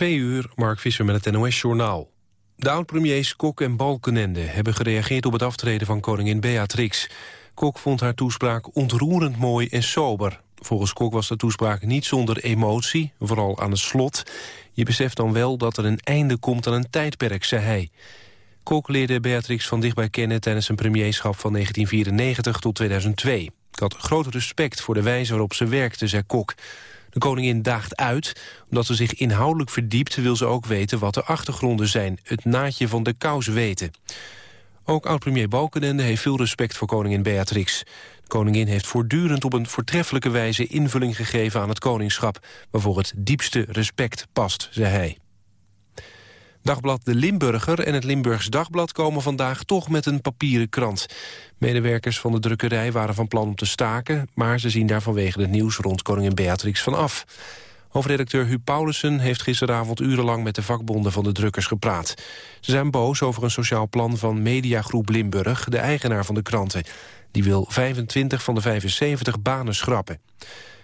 Twee uur, Mark Visser met het NOS-journaal. De oud-premiers Kok en Balkenende hebben gereageerd op het aftreden van koningin Beatrix. Kok vond haar toespraak ontroerend mooi en sober. Volgens Kok was de toespraak niet zonder emotie, vooral aan het slot. Je beseft dan wel dat er een einde komt aan een tijdperk, zei hij. Kok leerde Beatrix van dichtbij kennen tijdens zijn premierschap van 1994 tot 2002. Ik had groot respect voor de wijze waarop ze werkte, zei Kok. De koningin daagt uit. Omdat ze zich inhoudelijk verdiept wil ze ook weten wat de achtergronden zijn. Het naadje van de kous weten. Ook oud-premier Balkenende heeft veel respect voor koningin Beatrix. De koningin heeft voortdurend op een voortreffelijke wijze invulling gegeven aan het koningschap... waarvoor het diepste respect past, zei hij. Dagblad De Limburger en het Limburgs Dagblad komen vandaag toch met een papieren krant. Medewerkers van de drukkerij waren van plan om te staken... maar ze zien daar vanwege het nieuws rond koningin Beatrix van af. Hoofdredacteur Huub Paulussen heeft gisteravond urenlang met de vakbonden van de drukkers gepraat. Ze zijn boos over een sociaal plan van Mediagroep Limburg, de eigenaar van de kranten. Die wil 25 van de 75 banen schrappen.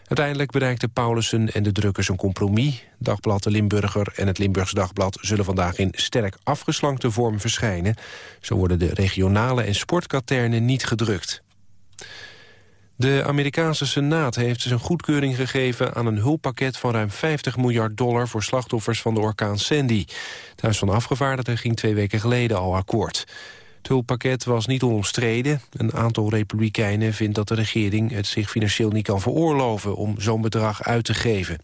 Uiteindelijk bereikten Paulussen en de drukkers een compromis. Dagblad De Limburger en het Limburgs Dagblad zullen vandaag in sterk afgeslankte vorm verschijnen. Zo worden de regionale en sportkaternen niet gedrukt. De Amerikaanse Senaat heeft zijn goedkeuring gegeven aan een hulppakket van ruim 50 miljard dollar voor slachtoffers van de orkaan Sandy. Het Huis van Afgevaardigden ging twee weken geleden al akkoord. Het hulppakket was niet onomstreden. Een aantal republikeinen vindt dat de regering het zich financieel niet kan veroorloven om zo'n bedrag uit te geven.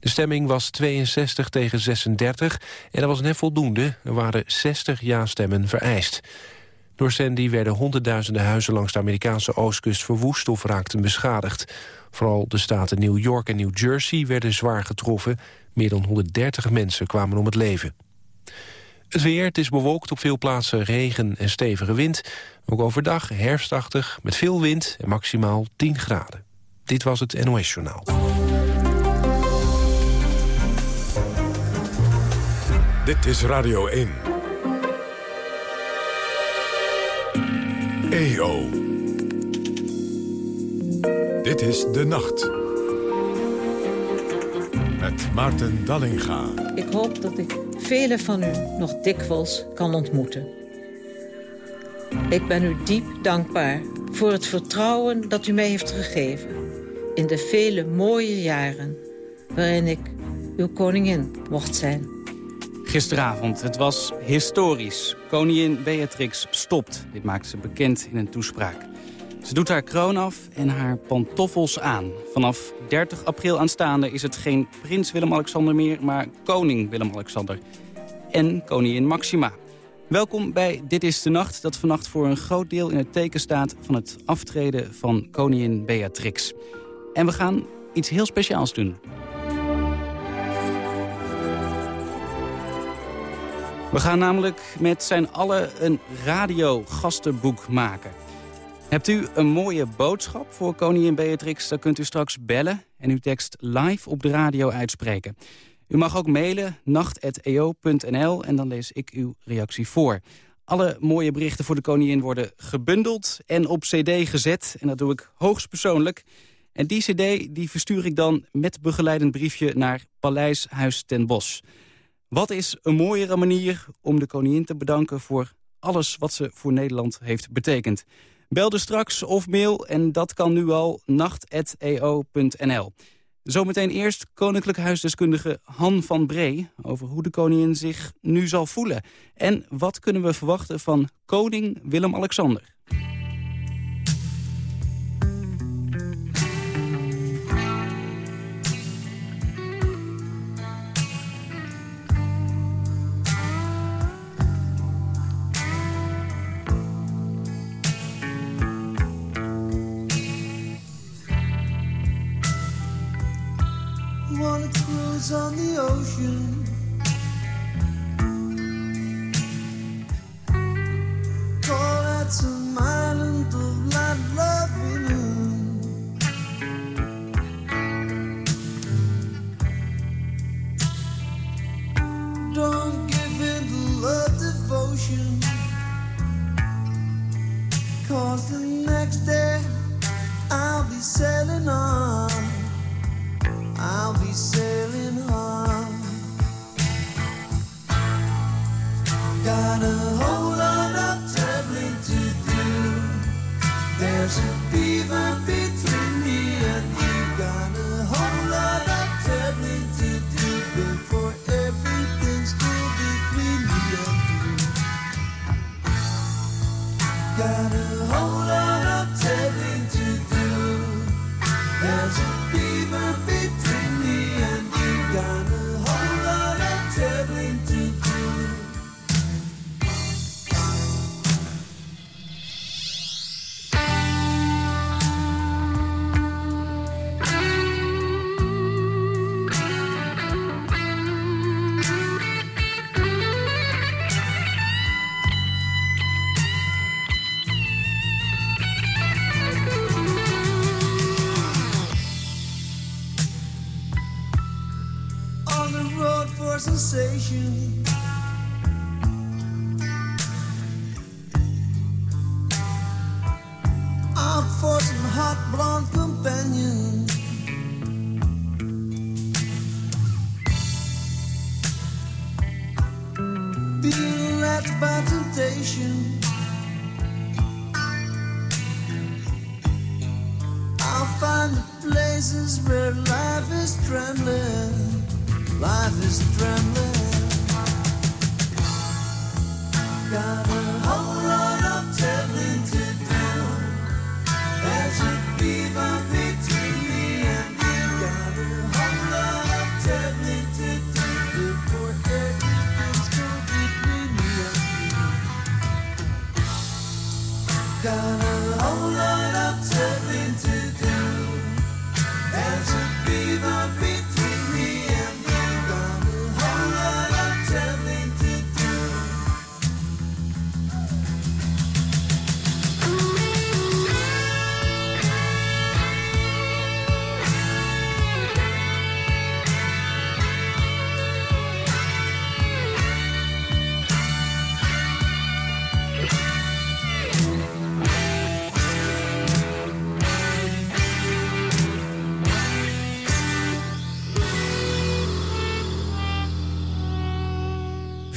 De stemming was 62 tegen 36 en dat was net voldoende. Er waren 60 ja-stemmen vereist. Door Sandy werden honderdduizenden huizen langs de Amerikaanse oostkust verwoest of raakten beschadigd. Vooral de staten New York en New Jersey werden zwaar getroffen. Meer dan 130 mensen kwamen om het leven. Het weer, het is bewolkt op veel plaatsen regen en stevige wind. Ook overdag herfstachtig met veel wind en maximaal 10 graden. Dit was het NOS Journaal. Dit is Radio 1. EO. Dit is De Nacht. Met Maarten Dallinga. Ik hoop dat ik velen van u nog dikwijls kan ontmoeten. Ik ben u diep dankbaar voor het vertrouwen dat u mij heeft gegeven... in de vele mooie jaren waarin ik uw koningin mocht zijn. Gisteravond, het was historisch. Koningin Beatrix stopt. Dit maakte ze bekend in een toespraak. Ze doet haar kroon af en haar pantoffels aan. Vanaf 30 april aanstaande is het geen prins Willem-Alexander meer... maar koning Willem-Alexander en koningin Maxima. Welkom bij Dit is de Nacht, dat vannacht voor een groot deel in het teken staat... van het aftreden van koningin Beatrix. En we gaan iets heel speciaals doen. We gaan namelijk met zijn allen een radiogastenboek maken. Hebt u een mooie boodschap voor koningin Beatrix... dan kunt u straks bellen en uw tekst live op de radio uitspreken. U mag ook mailen nacht.eo.nl en dan lees ik uw reactie voor. Alle mooie berichten voor de koningin worden gebundeld en op cd gezet. En dat doe ik hoogstpersoonlijk. En die cd die verstuur ik dan met begeleidend briefje naar Paleis Huis ten Bosch. Wat is een mooiere manier om de koningin te bedanken... voor alles wat ze voor Nederland heeft betekend? Bel dus straks of mail en dat kan nu al nacht.eo.nl. Zometeen eerst koninklijk huisdeskundige Han van Bree... over hoe de koningin zich nu zal voelen. En wat kunnen we verwachten van koning Willem-Alexander? On the ocean. Call out some island of light loving Don't give in to love devotion. Cause the next day I'll be sailing on. I'll be sailing home. Got a whole lot of traveling to do. There's a fever between me and you. Got a whole lot of to do before everything's cool between me and you. Got a whole lot of to do. There's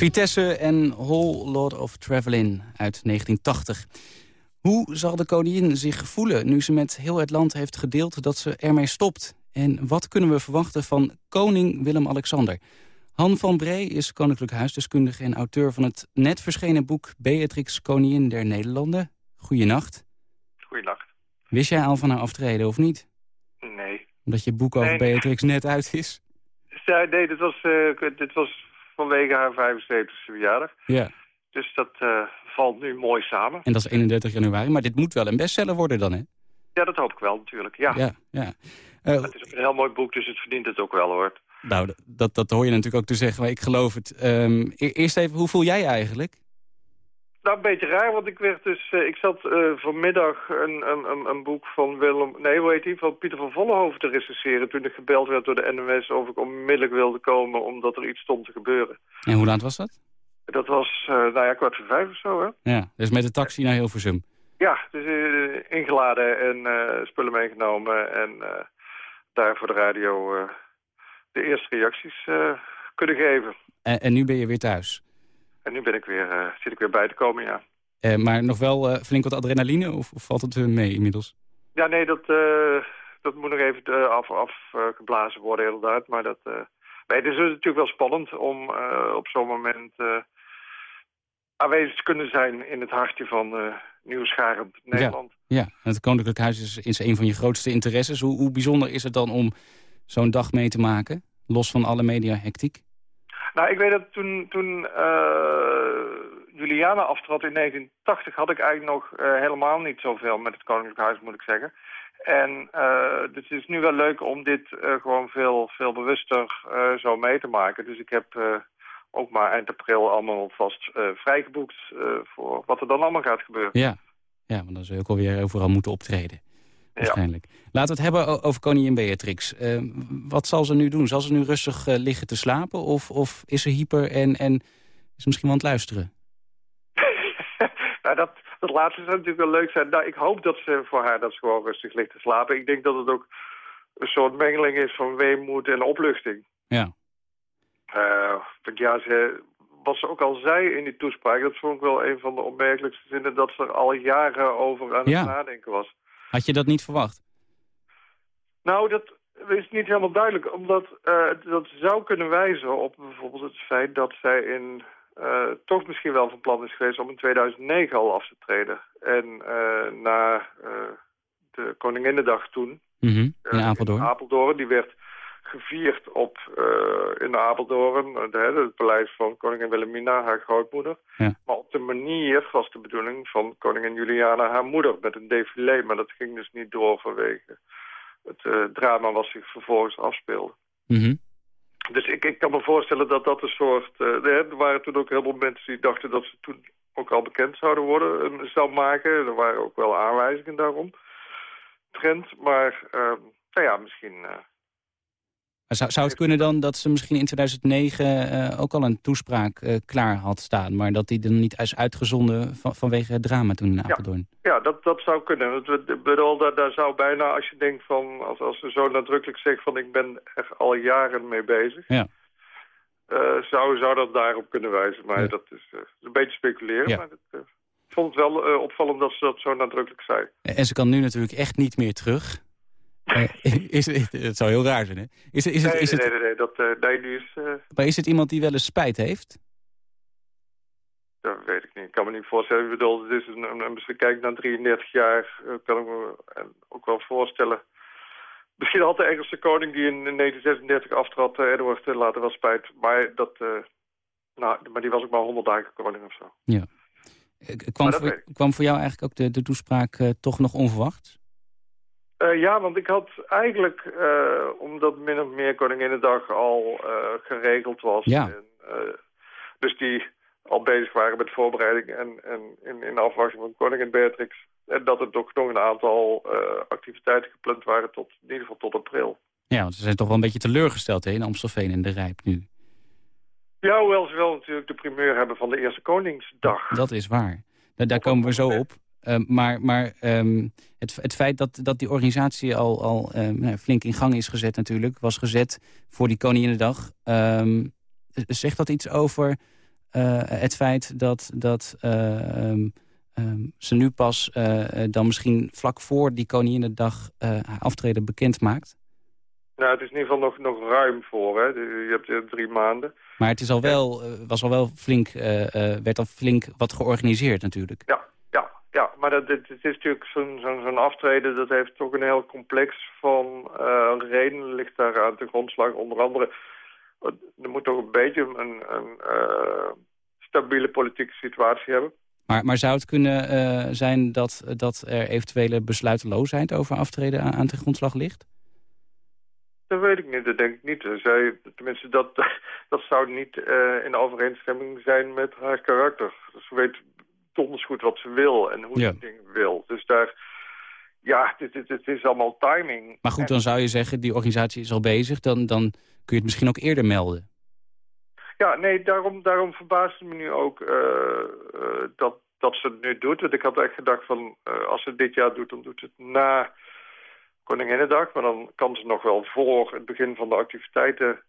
Vitesse en Whole Lord of Travelin uit 1980. Hoe zal de koningin zich voelen nu ze met heel het land heeft gedeeld dat ze ermee stopt? En wat kunnen we verwachten van koning Willem-Alexander? Han van Bree is koninklijk huisdeskundige en auteur van het net verschenen boek Beatrix Koningin der Nederlanden. Goeienacht. Goeienacht. Wist jij al van haar aftreden of niet? Nee. Omdat je boek over Nee. Beatrix net uit is? Ja, nee, dit was, eh, dit was vanwege haar 75e verjaardag. Ja. Dus dat eh, valt nu mooi samen. En dat is 31 januari, maar dit moet wel een bestseller worden dan, hè? Ja, dat hoop ik wel natuurlijk. Ja, Ja, ja. Eh, het is een heel mooi boek, dus het verdient het ook wel hoor. nou, dat, dat hoor je natuurlijk ook te zeggen, maar ik geloof het. Ehm, e- eerst even, hoe voel jij je eigenlijk? Nou, een beetje raar, want ik werd dus... eh, ik zat eh, vanmiddag een, een, een, een boek van Willem... Nee, hoe heet die? Van Pieter van Vollenhoven te recenseren... toen ik gebeld werd door de NOS of ik onmiddellijk wilde komen... omdat er iets stond te gebeuren. En hoe laat was dat? Dat was, eh, nou ja, kwart voor vijf of zo, hè? Ja, dus met de taxi naar Hilversum. Ja, dus ingeladen en spullen meegenomen en daar voor de radio de eerste reacties kunnen geven. En, en nu ben je weer thuis. En nu ben ik weer, eh, zit ik weer bij te komen, ja. Eh, maar nog wel eh, flink wat adrenaline of, of valt het mee inmiddels? Ja, nee, dat, dat moet nog even eh, af, afgeblazen worden inderdaad. Maar dat, nee, het is dus natuurlijk wel spannend om op zo'n moment aanwezig te kunnen zijn in het hartje van nieuwsgarend Nederland. Ja, het Koninklijk Huis is, is een van je grootste interesses. Hoe, hoe bijzonder is het dan om zo'n dag mee te maken? Los van alle media-hectiek? Nou, ik weet dat toen, toen eh, Juliana aftrad in 1980 had ik eigenlijk nog eh, helemaal niet zoveel met het Koninklijk Huis, moet ik zeggen. En eh, dus het is nu wel leuk om dit gewoon veel, veel bewuster zo mee te maken. Dus ik heb ook maar eind april allemaal vast vrijgeboekt voor wat er dan allemaal gaat gebeuren. Ja. ja, want dan zul je ook alweer overal moeten optreden. Ja. Waarschijnlijk. Laten we het hebben over koningin Beatrix. Eh, wat zal ze nu doen? Zal ze nu rustig eh, liggen te slapen? Of, of is ze hyper en, en is ze misschien wel aan het luisteren? nou, dat, dat laatste zou natuurlijk wel leuk zijn. Nou, ik hoop dat ze voor haar dat ze gewoon rustig ligt te slapen. Ik denk dat het ook een soort mengeling is van weemoed en opluchting. Ja. Want ja, ze wat ze ook al zei in die toespraak... dat vond ik wel een van de opmerkelijkste zinnen... dat ze er al jaren over aan het Ja. nadenken was. Had je dat niet verwacht? Nou, dat is niet helemaal duidelijk. Omdat eh, dat zou kunnen wijzen op bijvoorbeeld het feit dat zij in... eh, toch misschien wel van plan is geweest om in 2009 al af te treden. En eh, na de Koninginnedag toen... Mhm, In eh, Apeldoorn? In Apeldoorn, die werd gevierd op, eh, in Apeldoorn, het, het paleis van koningin Wilhelmina, haar grootmoeder. Ja. Maar op de manier was de bedoeling van koningin Juliana, haar moeder, met een défilé. Maar dat ging dus niet door vanwege het eh, drama wat zich vervolgens afspeelde. Mhm. Dus ik, ik kan me voorstellen dat dat een soort... eh, er waren toen ook heel veel mensen die dachten dat ze toen ook al bekend zouden worden, eh, zou maken. Er waren ook wel aanwijzingen daarom. Trend, maar ehm, nou ja, misschien... Zou, zou het kunnen dan dat ze misschien in 2009 eh, ook al een toespraak eh, klaar had staan... maar dat die dan niet is uitgezonden van, vanwege het drama toen in Apeldoorn? Ja, dat, dat zou kunnen. Ik bedoel, daar, daar zou bijna, als je denkt van, als, als ze zo nadrukkelijk zegt van ik ben er al jaren mee bezig, Ja. eh, zou, zou dat daarop kunnen wijzen. Maar Ja. dat is, een beetje speculeren. Ja. Maar ik vond het wel opvallend dat ze dat zo nadrukkelijk zei. En ze kan nu natuurlijk echt niet meer terug. Is, het zou heel raar zijn, hè? Is, is, het, nee, is, nee, het, nee, nee, dat, eh, nee, is, eh, Maar is het iemand die wel eens spijt heeft? dat weet ik niet. Ik kan me niet voorstellen. Ik bedoel, het is een, een, kijkt naar 33 jaar, eh, kan ik me ook wel voorstellen. Misschien had de Engelse koning die in 1936 aftrad, Edward, later wel spijt. Maar, dat, nou, maar die was ook maar 100 dagen koning of zo. Eh, Kwam, voor, kwam voor jou eigenlijk ook de, de toespraak toch nog onverwacht? Eh, ja, want ik had eigenlijk, eh, omdat min of meer Koninginnedag al eh, geregeld was. Ja. En, dus die al bezig waren met voorbereiding en, en in, in afwachting van koningin Beatrix. En dat er toch nog een aantal activiteiten gepland waren tot in ieder geval tot april. Ja, want ze zijn toch wel een beetje teleurgesteld hè, in Amstelveen en de Rijp nu. Ja, hoewel ze wel natuurlijk de primeur hebben van de Eerste Koningsdag. Dat is waar. Daar, komen we zo op. Eh, maar maar ehm, het, het feit dat, dat die organisatie al, al ehm, nou, flink in gang is gezet natuurlijk... was gezet voor die Koninginnedag. Ehm zegt dat iets over eh, het feit dat, dat eh, ehm, ehm, ze nu pas eh, dan misschien vlak voor die Koninginnedag haar aftreden bekend maakt? Nou, het is in ieder geval nog, nog ruim voor. Hè. Je hebt drie maanden. Maar het is al wel, was al wel flink, werd al flink wat georganiseerd natuurlijk. Ja, ja. Maar dat, het, het is natuurlijk zo'n zo'n zo'n aftreden, dat heeft toch een heel complex van eh redenen ligt daar aan de grondslag. Onder andere, eh, er moet toch een beetje een, een eh, stabiele politieke situatie hebben. Maar, maar zou het kunnen zijn dat, dat er eventuele besluiteloosheid over aftreden aan, aan de grondslag ligt? Dat weet ik niet, dat denk ik niet. Zij, tenminste, dat, dat zou niet in overeenstemming zijn met haar karakter. Ze weet donders goed wat ze wil en hoe Ja. ze dingen wil. Dus daar, ja, het is allemaal timing. Maar goed, dan zou je zeggen, die organisatie is al bezig. Dan, dan kun je het misschien ook eerder melden. Ja, nee, daarom, daarom verbaast het me nu ook eh, eh, dat, dat ze het nu doet. Want ik had echt gedacht van, eh, als ze het dit jaar doet, dan doet ze het na Koninginnedag. Maar dan kan ze nog wel voor het begin van de activiteiten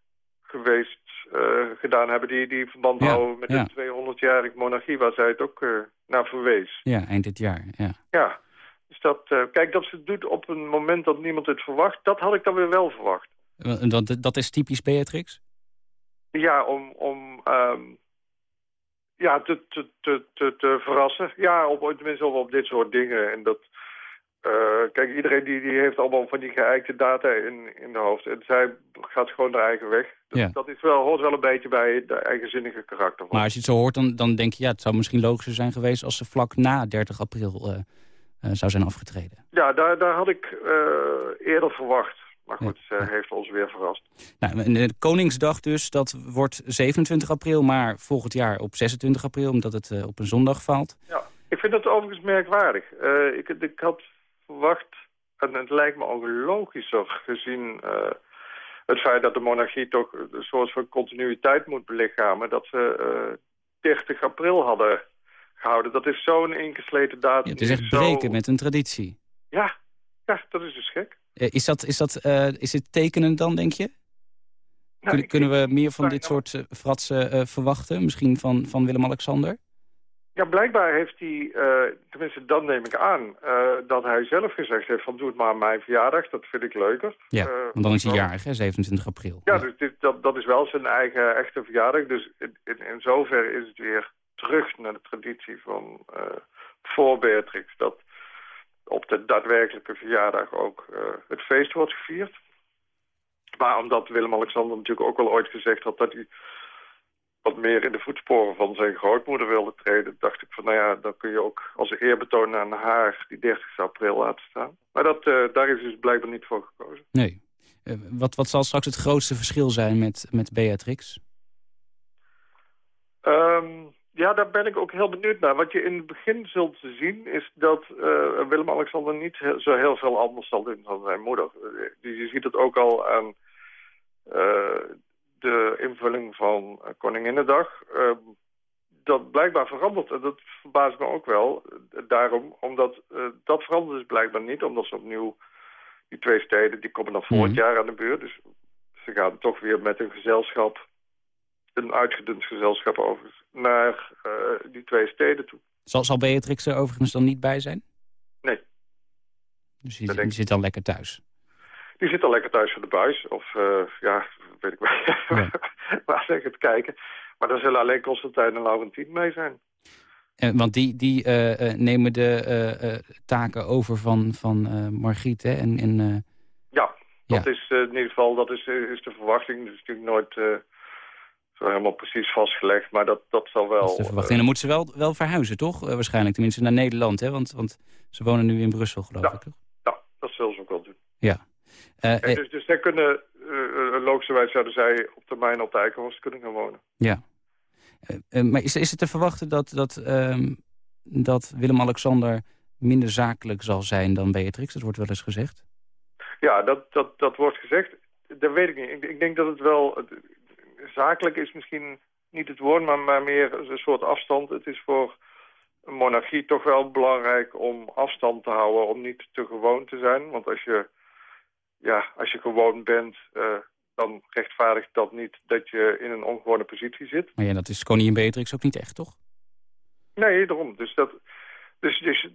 geweest eh, gedaan hebben... die, die verband Ja, houden met ja. de 200-jarige monarchie... waar zij het ook eh, naar verwees. Ja, eind dit jaar. Ja. Ja, dus dat, eh, kijk, dat ze het doet op een moment dat niemand het verwacht... dat had ik dan weer wel verwacht. Dat, dat is typisch Beatrix? Ja, om, om ehm, ja, te, te, te, te, te verrassen. Ja, op, tenminste op, op dit soort dingen. En dat, eh, kijk, iedereen die, die heeft allemaal van die geëikte data in, in de hoofd. En zij gaat gewoon haar eigen weg. Dus Ja. Dat is wel, hoort wel een beetje bij de eigenzinnige karakter. van. Maar als je het zo hoort, dan, dan denk je... ja, het zou misschien logischer zijn geweest... als ze vlak na 30 april eh, eh, zou zijn afgetreden. Ja, daar, daar had ik eerder verwacht. Maar goed, Ja. ze heeft ons weer verrast. Nou, Koningsdag dus, dat wordt 27 april... maar volgend jaar op 26 april, omdat het op een zondag valt. Ja, ik vind dat overigens merkwaardig. Ik, ik had verwacht, en het lijkt me ook logischer gezien eh, het feit dat de monarchie toch een soort van continuïteit moet belichamen, dat ze eh 30 april hadden gehouden. Dat is zo'n ingesleten datum. Ja, het is echt Zo- breken met een traditie. Ja, ja, dat is dus gek. Eh, is, dat, is, dat, eh, is het tekenend dan, denk je? Ik- kunnen we meer van Nou, dit nou- soort eh, fratsen eh, verwachten? Misschien van, van Willem-Alexander? Ja, blijkbaar heeft hij, eh, tenminste dat neem ik aan, eh, dat hij zelf gezegd heeft van doe het maar aan mijn verjaardag, dat vind ik leuker. Ja, Eh, want dan is hij jarig, hè, 27 april. Ja, dus dit, dat, dat is wel zijn eigen echte verjaardag. Dus in, in, in zoverre is het weer terug naar de traditie van voor Beatrix. Dat op de daadwerkelijke verjaardag ook het feest wordt gevierd. Maar omdat Willem-Alexander natuurlijk ook al ooit gezegd had dat hij wat meer in de voetsporen van zijn grootmoeder wilde treden, dacht ik van nou ja, dan kun je ook als eerbetoon aan haar die 30 april laten staan. Maar dat, eh, daar is dus blijkbaar niet voor gekozen. Nee. Eh, wat, wat zal straks het grootste verschil zijn met, met Beatrix? Ehm, ja, daar ben ik ook heel benieuwd naar. Wat je in het begin zult zien is dat eh, Willem-Alexander niet he- zo heel veel anders zal doen dan zijn moeder. Dus je ziet het ook al aan de invulling van uh, Koninginnedag. Ehm, dat blijkbaar verandert. En dat verbaast me ook wel. Eh, daarom, omdat eh, dat verandert dus blijkbaar niet. Omdat ze opnieuw, die twee steden, die komen dan volgend Mhm. jaar aan de beurt. Dus ze gaan toch weer met een gezelschap een uitgedund gezelschap over naar eh, die twee steden toe. Zal, zal Beatrix er overigens dan niet bij zijn? Nee. Dus die, die zit dan lekker thuis. Die zit al lekker thuis voor de buis. Of eh, ja, weet ik wel. Ja. waar zeg het kijken. Maar daar zullen alleen Constantijn en Laurentien mee zijn. Eh, want die, die eh, eh, nemen de taken over van, van Margriet, hè? En, en, Ja, dat Ja. is in ieder geval dat is, is de verwachting. Dat is natuurlijk nooit zo helemaal precies vastgelegd. Maar dat, dat zal wel... dat is de verwachting. En dan moeten ze wel, wel verhuizen, toch? Waarschijnlijk, tenminste naar Nederland, hè? Want, want ze wonen nu in Brussel, geloof Ja. ik, toch? ja, dat zullen ze ook wel doen. Eh, En eh, dus, dus zij kunnen, uh, logischerwijs zouden zij op termijn op de Eikenhorst kunnen gaan wonen. ja. Eh, eh, maar is, is het te verwachten dat, dat, ehm, dat Willem-Alexander minder zakelijk zal zijn dan Beatrix? Dat wordt wel eens gezegd. Ja, dat, dat, dat wordt gezegd. Dat weet ik niet. Ik, ik denk dat het wel... zakelijk is misschien niet het woord, maar, maar meer een soort afstand. Het is voor een monarchie toch wel belangrijk om afstand te houden, om niet te gewoon te zijn. Want als je, ja, als je gewoon bent, eh, dan rechtvaardigt dat niet dat je in een ongewone positie zit. Maar ja, dat is koningin Beatrix ook niet echt, toch? Nee, daarom. Dus, dat, dus, dus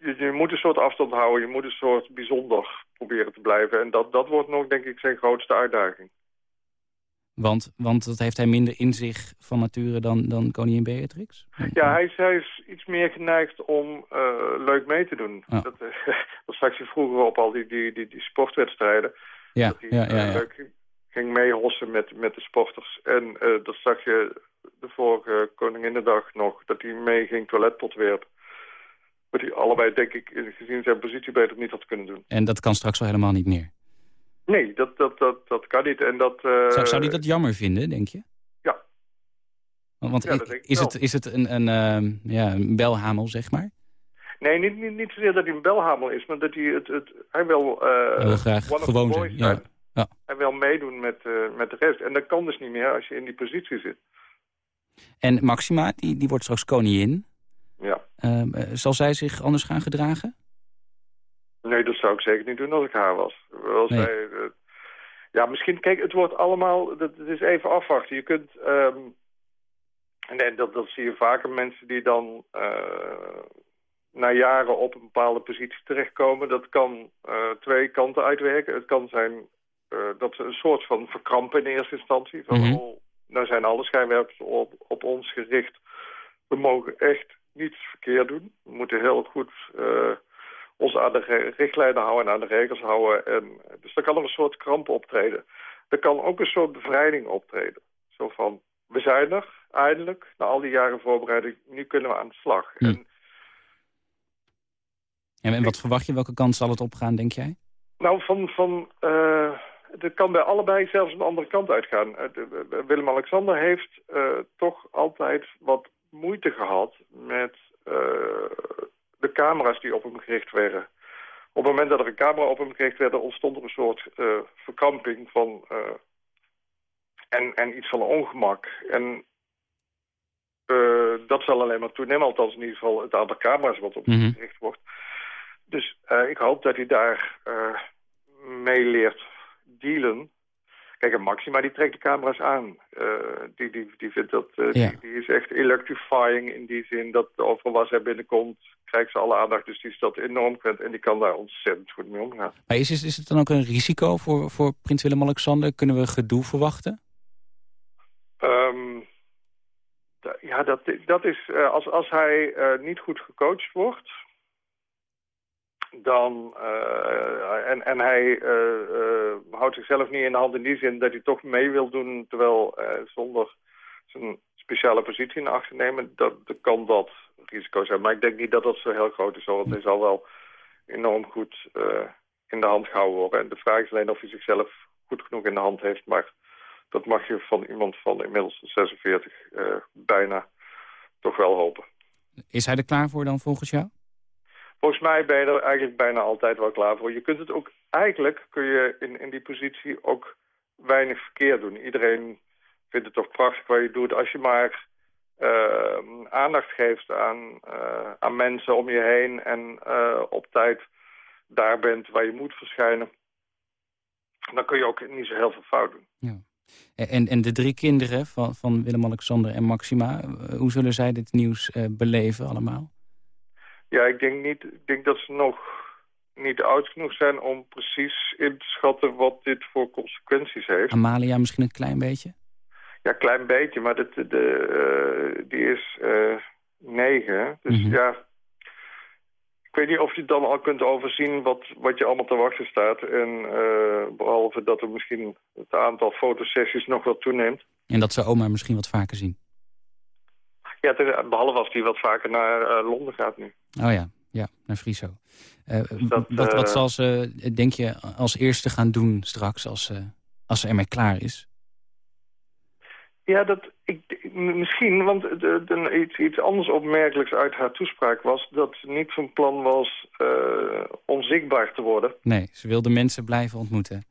je, je moet een soort afstand houden. Je moet een soort bijzonder proberen te blijven. En dat, dat wordt nog, denk ik, zijn grootste uitdaging. Want, want dat heeft hij minder in zich van nature dan, dan koningin Beatrix? Ja, hij is, hij is iets meer geneigd om eh, leuk mee te doen. Ja. Dat, eh, dat zag je vroeger op al die, die, die, die sportwedstrijden. ja, dat hij ja, ja, eh, ja. leuk ging- meehossen met, met de sporters. En dat zag je de vorige Koninginnedag nog, dat hij mee ging toiletpot werpen. Wat hij allebei, denk ik, gezien zijn positie beter niet had kunnen doen. En dat kan straks al helemaal niet meer. Nee, dat, dat, dat, dat kan niet. En dat, eh, Zou, zou hij dat jammer vinden, denk je? Ja. Want Ja, is, het, is het een, een, ehm, ja, een belhamel, zeg maar? Nee, niet, niet, niet zozeer dat hij een belhamel is, maar dat hij het... het hij wil, Hij wil graag gewoon zijn. Ja. Ja. Hij wil meedoen met, eh, met de rest. En dat kan dus niet meer als je in die positie zit. En Maxima, die, die wordt straks koningin. Ja. Ehm, eh, zal zij zich anders gaan gedragen? Nee, dat zou ik zeker niet doen als ik haar was. Als Nee. zij, eh, ja, misschien, kijk, het wordt allemaal... Dat, het is even afwachten. Je kunt... ehm, en nee, dat, dat zie je vaker. Mensen die dan eh, na jaren op een bepaalde positie terechtkomen. Dat kan eh, twee kanten uitwerken. Het kan zijn dat ze een soort van verkrampen in eerste instantie. Van, Mhm. oh, nou zijn alle schijnwerpers op, op ons gericht. We mogen echt niets verkeerd doen. We moeten heel goed ons aan de richtlijnen houden en aan de regels houden. En, dus er kan er een soort kramp optreden. Er kan ook een soort bevrijding optreden. Zo van, we zijn er, eindelijk, na al die jaren voorbereiding, nu kunnen we aan de slag. Hm. En, En, wat verwacht je? Welke kant zal het opgaan, denk jij? nou, van, van uh, het kan bij allebei zelfs een andere kant uitgaan. Uh, Willem-Alexander heeft uh, toch altijd wat moeite gehad met de camera's die op hem gericht werden. Op het moment dat er een camera op hem gericht werd, ontstond er een soort uh, verkramping van, uh, en, en iets van ongemak. En uh, dat zal alleen maar toenemen, althans in ieder geval het aantal camera's wat op hem Mhm. gericht wordt. Dus ik hoop dat hij daar mee leert dealen. Kijk, Maxima die trekt de camera's aan. Eh, die, die, die vindt dat, eh, Ja. die, die is echt electrifying in die zin dat overal waar zij binnenkomt, krijgt ze alle aandacht. Dus die is dat enorm gewend en die kan daar ontzettend goed mee omgaan. Maar is, is, is het dan ook een risico voor, voor prins Willem-Alexander? Kunnen we gedoe verwachten? Ehm, ja, dat, dat is, eh, als, als hij niet goed gecoacht wordt, dan, eh, en, en hij eh, eh, houdt zichzelf niet in de hand in die zin dat hij toch mee wil doen, terwijl zonder zijn speciale positie in acht te nemen, dat, kan dat risico zijn. Maar ik denk niet dat dat zo heel groot is, want hij zal wel enorm goed in de hand gehouden worden. En de vraag is alleen of hij zichzelf goed genoeg in de hand heeft, maar dat mag je van iemand van inmiddels 46 eh, bijna toch wel hopen. Is hij er klaar voor dan volgens jou? Volgens mij ben je er eigenlijk bijna altijd wel klaar voor. Je kunt het ook, eigenlijk kun je in, in die positie ook weinig verkeerd doen. Iedereen vindt het toch prachtig wat je doet. Als je maar eh, aandacht geeft aan, eh, aan mensen om je heen en eh, op tijd daar bent waar je moet verschijnen, dan kun je ook niet zo heel veel fout doen. Ja. En, en de drie kinderen van, van Willem-Alexander en Maxima... eh, hoe zullen zij dit nieuws beleven allemaal? Ja, ik denk, niet, ik denk dat ze nog niet oud genoeg zijn om precies in te schatten wat dit voor consequenties heeft. Amalia misschien een klein beetje? Ja, een klein beetje, maar dat, de, eh, die is eh, negen. Dus Mhm. ja, ik weet niet of je dan al kunt overzien wat, wat je allemaal te wachten staat. En eh, behalve dat er misschien het aantal fotosessies nog wat toeneemt. En dat ze oma misschien wat vaker zien? Ja, behalve als die wat vaker naar Londen gaat nu. Oh ja, ja naar Friso. Eh, dat, wat, wat eh, zal ze, denk je, als eerste gaan doen straks als, ze als ze ermee klaar is? Ja, dat, ik, misschien, want de, de- iets, iets anders opmerkelijks uit haar toespraak was... dat ze niet van plan was eh, onzichtbaar te worden. Nee, ze wil de mensen blijven ontmoeten.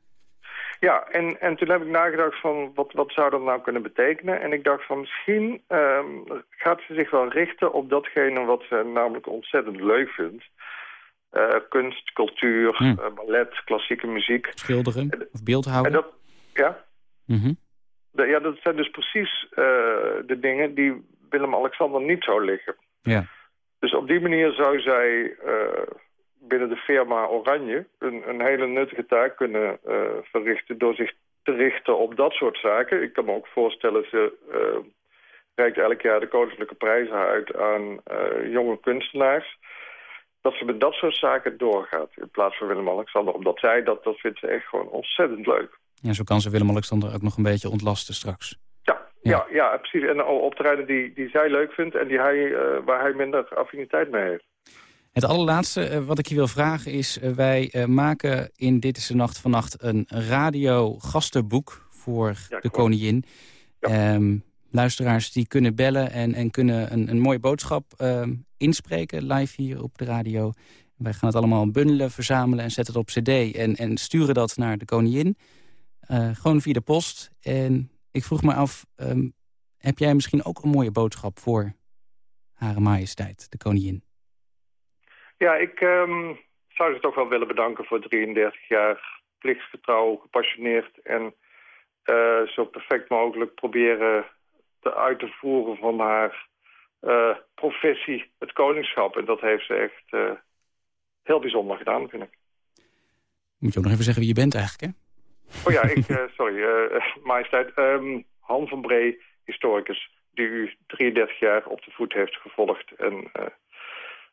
Ja, en, en toen heb ik nagedacht van wat, wat zou dat nou kunnen betekenen. En ik dacht van misschien ehm, gaat ze zich wel richten op datgene wat ze namelijk ontzettend leuk vindt. Eh, kunst, cultuur, Hm. eh, ballet, klassieke muziek. Schilderen of En beeldhouden? dat, ja, Mhm. de- ja, dat zijn dus precies eh, de dingen die Willem-Alexander niet zou liggen. Ja. Dus op die manier zou zij binnen de firma Oranje een, een hele nuttige taak kunnen eh, verrichten door zich te richten op dat soort zaken. Ik kan me ook voorstellen, ze eh, reikt elk jaar de koninklijke prijzen uit aan eh, jonge kunstenaars. Dat ze met dat soort zaken doorgaat in plaats van Willem-Alexander. Omdat zij dat, dat vindt ze echt gewoon ontzettend leuk. ja, zo kan ze Willem-Alexander ook nog een beetje ontlasten straks. Ja, ja. ja, precies. En op terreinen die, die zij leuk vindt en die hij, waar hij minder affiniteit mee heeft. Het allerlaatste eh, wat ik je wil vragen is... eh, wij eh, maken in Dit is de Nacht vannacht een radio-gastenboek voor Ja, de koningin. Ja. Ehm, luisteraars die kunnen bellen en, en kunnen een, een mooie boodschap ehm, inspreken... live hier op de radio. Wij gaan het allemaal bundelen, verzamelen en zetten het op cd... en, en sturen dat naar de koningin. Gewoon via de post. En ik vroeg me af, ehm, heb jij misschien ook een mooie boodschap... voor Hare Majesteit, de koningin? Ja, ik ehm, zou ze toch wel willen bedanken voor 33 jaar plichtsgetrouw, gepassioneerd en eh, zo perfect mogelijk proberen te uit te voeren van haar eh, professie, het koningschap. En dat heeft ze echt eh, heel bijzonder gedaan, vind ik. Moet je ook nog even zeggen wie je bent eigenlijk, hè? Oh ja, ik, sorry, majesteit. Ehm, Han van Bree, historicus, die u 33 jaar op de voet heeft gevolgd en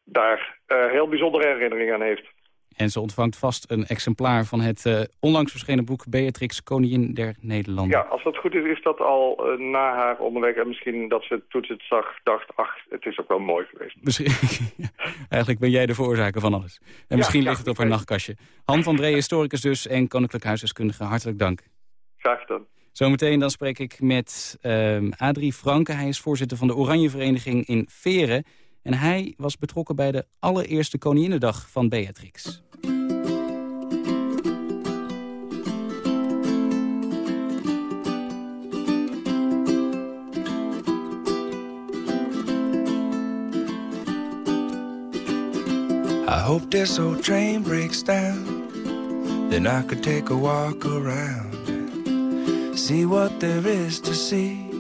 daar eh, heel bijzondere herinneringen aan heeft. En ze ontvangt vast een exemplaar van het eh, onlangs verschenen boek... Beatrix, Koningin der Nederlanden. Ja, als dat goed is, is dat al eh, na haar onderweg. En misschien dat ze toen ze het zag, dacht, ach, het is ook wel mooi geweest. Misschien, eigenlijk ben jij de veroorzaker van alles. En misschien ja, ligt het op haar nachtkastje. Han van Dree, historicus dus en koninklijk huisdeskundige. Hartelijk dank. Graag gedaan. Zometeen dan spreek ik met ehm, Adrie Franke. Hij is voorzitter van de Oranje Vereniging in Veren. En hij was betrokken bij de allereerste Koninginnedag van Beatrix. I hope this old train breaks down. Then I could take a walk around. see what there is to see.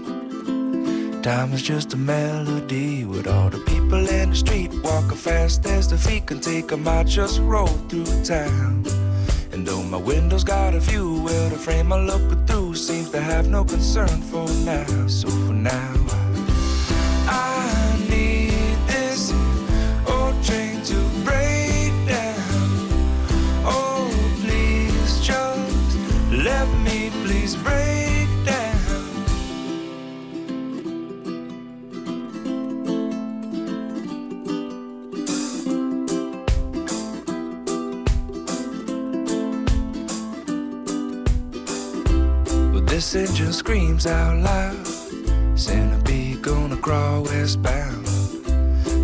Time is just a melody with all the people in the street walking fast as the feet can take them. I just roll through town. And though my window's got a view, well, the frame I'm looking through seems to have no concern for now. So for now, Engine screams out loud. Centipede gonna crawl westbound.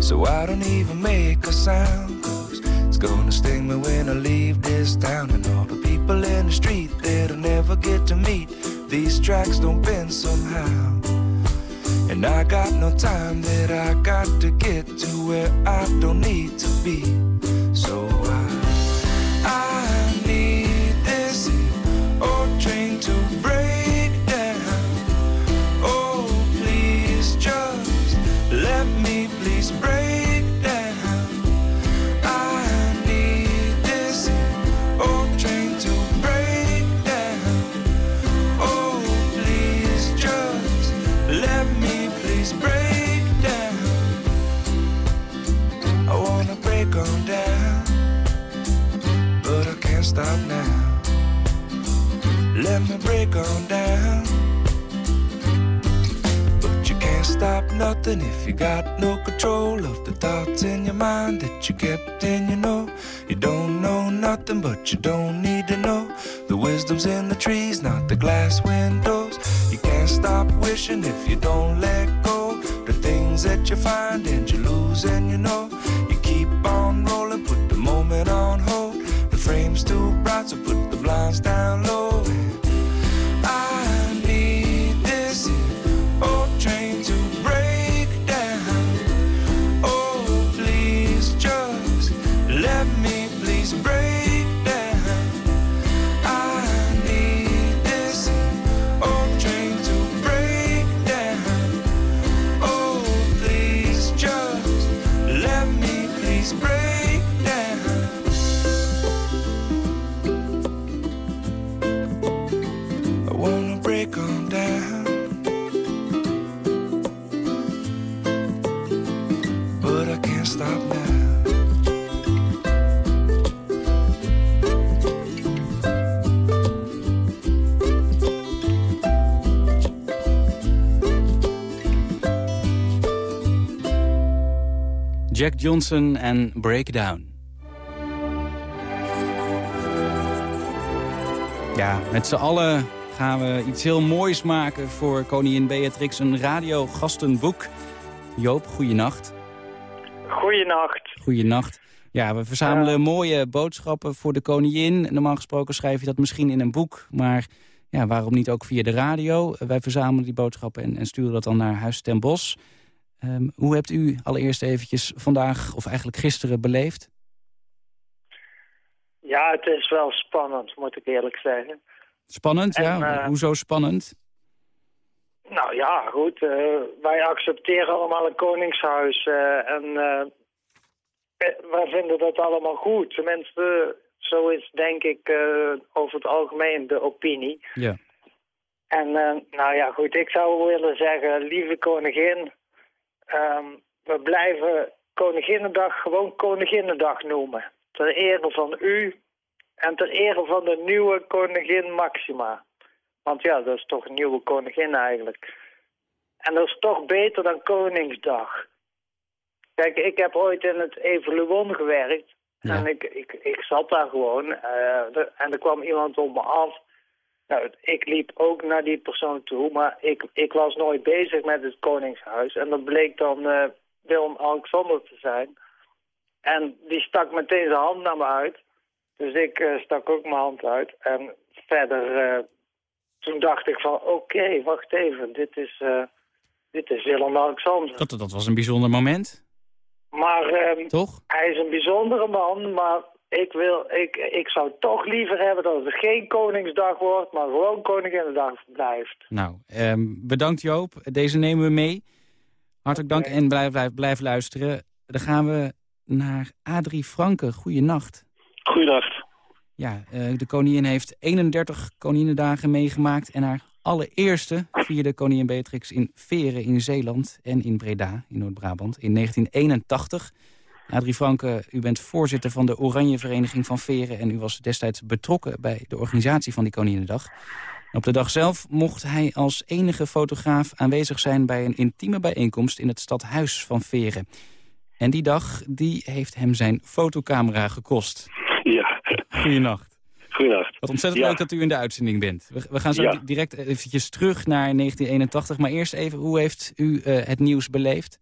So I don't even make a sound. Cause it's gonna sting me when I leave this town. And all the people in the street that I never get to meet. These tracks don't bend somehow. And I got no time that I got to get to where I don't need to be. So you don't Johnson en Breakdown. Ja, met z'n allen gaan we iets heel moois maken voor koningin Beatrix. Een radiogastenboek. Joop, goeienacht. Goeienacht. Goeienacht. Ja, we verzamelen mooie boodschappen voor de koningin. Normaal gesproken schrijf je dat misschien in een boek. Maar ja, waarom niet ook via de radio? Wij verzamelen die boodschappen en, en sturen dat dan naar Huis ten Bos. Ehm, hoe hebt u allereerst eventjes vandaag, of eigenlijk gisteren, beleefd? Ja, het is wel spannend, moet ik eerlijk zeggen. Spannend, En, ja? eh, Hoezo spannend? Nou ja, goed. eh, wij accepteren allemaal een koningshuis. eh, en wij vinden dat allemaal goed. Tenminste, zo is denk ik over het algemeen de opinie. Ja. En nou ja, goed. Ik zou willen zeggen, lieve koningin... ehm, we blijven Koninginnedag gewoon Koninginnedag noemen. Ter ere van u en ter ere van de nieuwe koningin Maxima. Want ja, dat is toch een nieuwe koningin eigenlijk. En dat is toch beter dan Koningsdag. Kijk, ik heb ooit in het Evoluon gewerkt. Ja. En ik, ik, ik zat daar gewoon. eh, de- en er kwam iemand op me af. Nou, ik liep ook naar die persoon toe. Maar ik, ik was nooit bezig met het Koningshuis. En dat bleek dan eh, Willem-Alexander te zijn. En die stak meteen zijn hand naar me uit. Dus ik eh, stak ook mijn hand uit. En verder, eh, toen dacht ik van, oké, wacht even, dit is, dit is Willem-Alexander. Dat, dat was een bijzonder moment, Maar ehm, toch? hij is een bijzondere man, maar ik, wil, ik, ik zou toch liever hebben dat het geen Koningsdag wordt, maar gewoon Koninginnedag blijft. Nou, ehm, bedankt Joop. Deze nemen we mee. Hartelijk dank en blijf, blijf, blijf luisteren. Dan gaan we naar Adrie Franke. Goeienacht. Goeienacht. Ja, eh, de koningin heeft 31 koninginnedagen meegemaakt... en haar allereerste vierde koningin Beatrix in Veren in Zeeland... en in Breda in Noord-Brabant in 1981. Adrie Franke, u bent voorzitter van de Oranje Vereniging van Veren... en u was destijds betrokken bij de organisatie van die Koninginnedag. Op de dag zelf mocht hij als enige fotograaf aanwezig zijn... bij een intieme bijeenkomst in het stadhuis van Veren. En die dag die heeft hem zijn fotocamera gekost. Ja, Goeienacht. goeienacht. Wat ontzettend Ja. leuk dat u in de uitzending bent. We, we gaan zo Ja. direct eventjes terug naar 1981. Maar eerst even, hoe heeft u eh, het nieuws beleefd?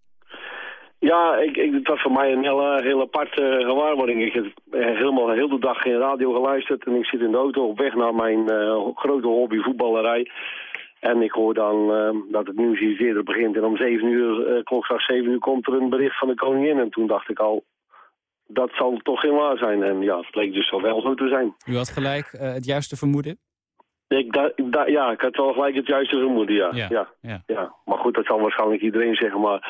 Ja, ik, ik, het was voor mij een heel, heel aparte gewaarwording. Ik heb helemaal heel de dag geen radio geluisterd en ik zit in de auto op weg naar mijn eh, grote hobby voetballerij. En ik hoor dan eh, dat het nieuws iets eerder begint en om zeven uur, eh klokslag zeven uur, komt er een bericht van de koningin. En toen dacht ik al, dat zal toch geen waar zijn. En ja, het bleek dus zo wel zo te zijn. U had gelijk eh, het juiste vermoeden. Ik da, ik da- ja, ik had wel gelijk het juiste vermoeden, ja. Ja, ja. ja. Ja, maar goed, dat zal waarschijnlijk iedereen zeggen. Maar